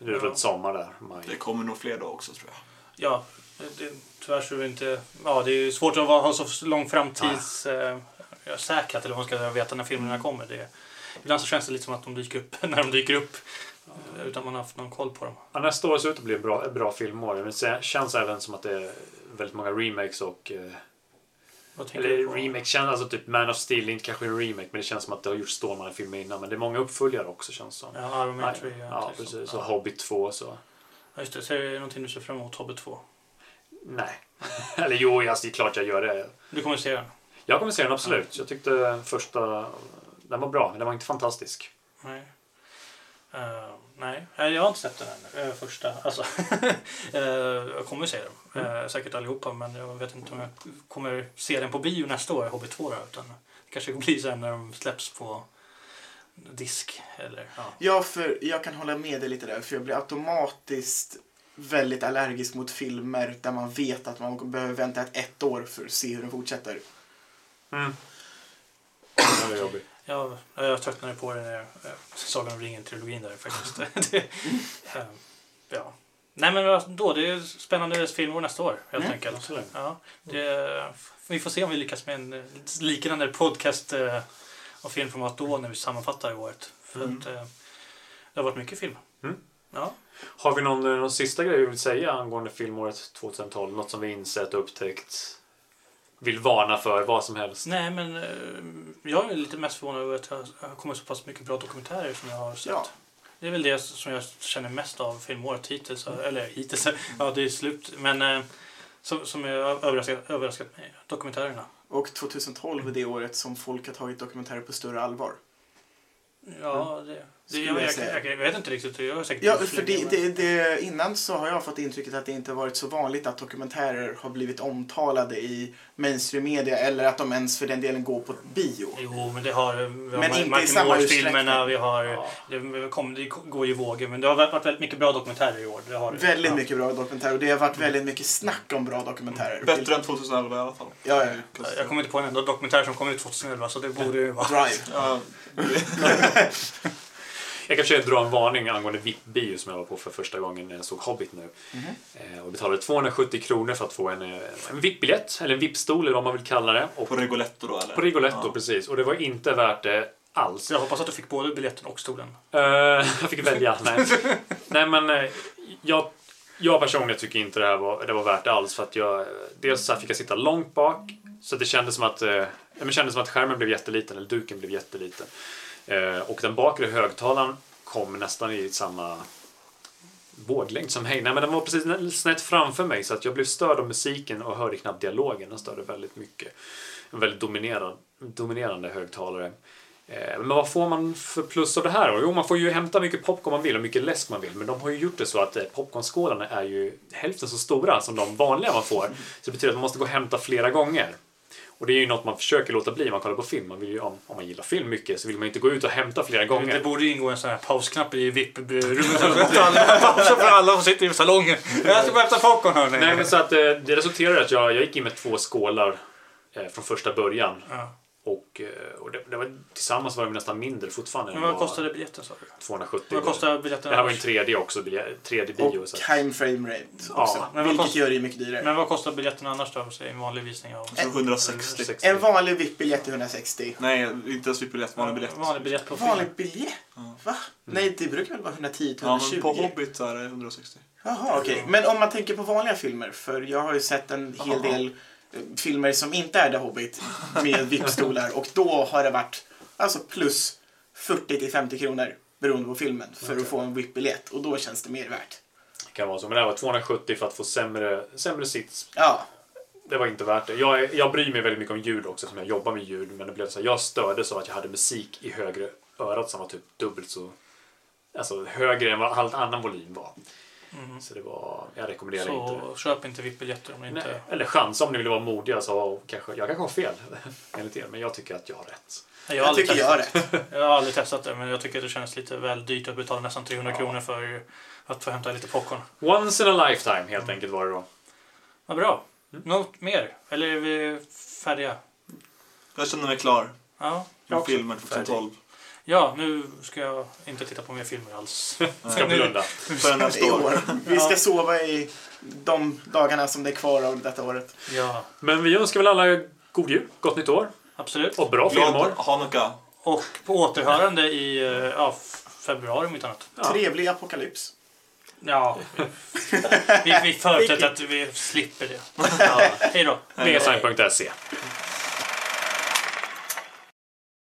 Är Ja. runt sommar där, maj. Det kommer nog fler då också tror jag. Ja, det, tyvärr så är det inte... Ja, det är svårt att vara- ha så lång framtids... Eh, ja, säkrat eller vad man ska veta när filmerna kommer. Det, ibland så känns det lite som att de dyker upp [laughs] när de dyker upp. eh, Utan man har haft någon koll på dem. Ja, nästa år ser ut att bli ett bra, bra filmår. Men det känns även som att det är väldigt många remakes och... eh, Eller remake känns alltså typ Man of Steel, inte kanske en remake men det känns som att det har gjorts Stålmannen-filmer innan. Men det är många uppföljare också känns som. Ja, Iron Man Nej, 3. ja, till exempel. precis. Och Ja. Hobbit 2 så. Ja, just det. Så är det någonting du ser fram emot, Hobbit 2? Nej. [laughs] Eller jo, alltså, det är klart jag gör det. Du kommer se den? Jag kommer se den absolut. Jag tyckte första... Den var bra, men den var inte fantastisk. Nej. Eh, nej, jag har inte sett den än. eh, första. Alltså, [laughs] eh, jag kommer se den. Mm. Säkert allihopa, men jag vet inte om jag kommer se den på bio nästa år, Hobbit 2. Då, utan det kanske blir sen när de släpps på disk. Eller, ja. Ja, för jag kan hålla med dig lite där. För jag blir automatiskt väldigt allergisk mot filmer där man vet att man behöver vänta ett, ett år för att se hur den fortsätter. Mm. Den var jobbig. Jag, jag tröttnade på den när eh, Sagan om ringen-trilogin där faktiskt. [laughs] [laughs] det, eh, ja. Nej men då, det är spännande filmår nästa år helt Mm, enkelt. absolut. Ja, det, vi får se om vi lyckas med en eh, liknande podcast eh, av filmformat då när vi sammanfattar året. För Mm. att, det har varit mycket film. Mm. Ja. Har vi någon, någon sista grej vi vill säga angående filmåret 2012? Något som vi insett, upptäckt, vill varna för, vad som helst? Nej men eh, jag är lite mest förvånad över att det har kommit så pass mycket bra dokumentärer som jag har sett. Ja. Det är väl det som jag känner mest av filmåret hittills. Eller hittills, [laughs] ja det är slut. Men eh, som, som har överraskat, överraskat mig. Dokumentärerna. Och 2012 är det året som folk har tagit dokumentärer på större allvar. Ja, det... det Skulle jag, jag jag, jag, vet inte riktigt. Jag har säkert Ja, för det, det, det, innan så har jag fått intrycket att det inte varit så vanligt att dokumentärer har blivit omtalade i mainstream media eller att de ens för den delen går på bio. Jo, men det har... Vi har Men men inte i samma utsträckning. vi har... Ja. Det, kom, det går ju i vågor, men det har varit väldigt mycket bra dokumentärer i år. Det har det. Väldigt ja. mycket bra dokumentärer och det har varit väldigt mycket snack om bra dokumentärer. Bättre än 2011 i alla fall. Ja, ja. Jag kommer inte på en enda dokumentär som kom ut 2011, så det borde ju vara... Drive. Ja, [laughs] Jag kan försöka dra en varning angående VIP-bio som jag var på för första gången när jag såg Hobbit nu. Eh, och betalade 270 kronor för att få en, eh, en VIP-biljett, eller en VIP-stol eller vad man vill kalla det. Och på Rigoletto då eller? på Rigoletto, Ja. precis. Och det var inte värt det alls. Jag hoppas att du fick både biljetten och stolen. Eh, [laughs] jag fick välja. Nej, Nej men jag, jag personligen tycker inte det här var, det var värt det alls. För att jag, dels så här fick jag sitta långt bak. Så det kändes som att, men det kändes som att skärmen blev jätteliten, eller duken blev jätteliten. Eh, och den bakre högtalaren kom nästan i samma våglängd som mig. Nej, men den var precis snett framför mig så att jag blev störd av musiken och hörde knappt dialogen. Den störde väldigt mycket. En väldigt dominerad, dominerande högtalare. Eh, Men vad får man för plus av det här då? Jo, man får ju hämta mycket popcorn man vill och mycket läsk man vill. Men de har ju gjort det så att eh, popcornskålarna är ju hälften så stora som de vanliga man får. Så det betyder att man måste gå och hämta flera gånger. Och det är ju något man försöker låta bli när man kollar på film. Man vill ju, om, om man gillar film mycket så vill man ju inte gå ut och hämta flera Det gånger. borde ju ingå en sån här pausknapp i [laughs] VIP-rummet. Pausa för alla som sitter i salongen. Jag ska bara hämta popcorn hörni. Nej, men så att eh, det resulterade i att jag, jag gick in med två skålar eh, från första början. Ja. Och, eh, och det, det var, tillsammans var de nästan mindre fortfarande. Men vad kostade biljetten sa du? 270. Vad kostar biljetten Det här var ju en annars? 3D också, bilje- 3D-bio. Och så. time frame rate också. Ja, men vad vilket kost- gör det mycket dyrare. Men vad kostar biljetten annars då? Säg en vanlig visning av... Så 160. 60. En vanlig VIP-biljett är 160. Nej, inte ens VIP-biljett, vanlig biljett. Vanlig biljett på film. Vanlig biljett? Va? Nej, det brukar väl vara 110 Ja, 120? men på Hobbit så är det 160. Jaha, okej. Men om man tänker på vanliga filmer, för jag har ju sett en hel Jaha. del filmer som inte är The Hobbit med VIP-stolar och då har det varit alltså plus 40 till 50 kronor. beroende på filmen för att få en VIP-biljett och då känns det mer värt. Det kan vara så. Men det här var 270 för att få sämre, sämre sits. Ja, Det var inte värt det. Jag, jag bryr mig väldigt mycket om ljud också som jag jobbar med ljud. Men det blev så här, jag stördes av att jag hade musik i högre örat som var typ dubbelt så... Alltså högre än vad all annan volym var. Så det var... Jag rekommenderar inte det. Så köp inte VIP-biljetter om ni inte... Nej, eller chansa om ni vill vara modiga. Så kanske, jag kanske har fel [laughs] enligt er, men jag tycker att jag har rätt. Jag jag tycker jag har testat, rätt. jag har aldrig testat det, men jag tycker att det känns lite väl dyrt att betala nästan 300 kronor för att få hämta lite popcorn. Once in a lifetime helt enkelt var det då. Vad bra. Något mer? Eller är vi färdiga? Jag känner mig klar Ja. med filmen 2012. Ja, nu ska jag inte titta på mer filmer alls. [laughs] Ska blunda. Förrän nästa [laughs] år. Vi ska sova i de dagarna som det är kvar av detta året. Ja, Men vi önskar väl alla god jul, gott nytt år absolut. och bra filmår. Hanukka. Och på återhörande i eh, ja, februari om inte annat. Trevlig apokalyps. Ja, vi, vi förutsätter att vi slipper det. [laughs] Ja, hej då. Mesign.se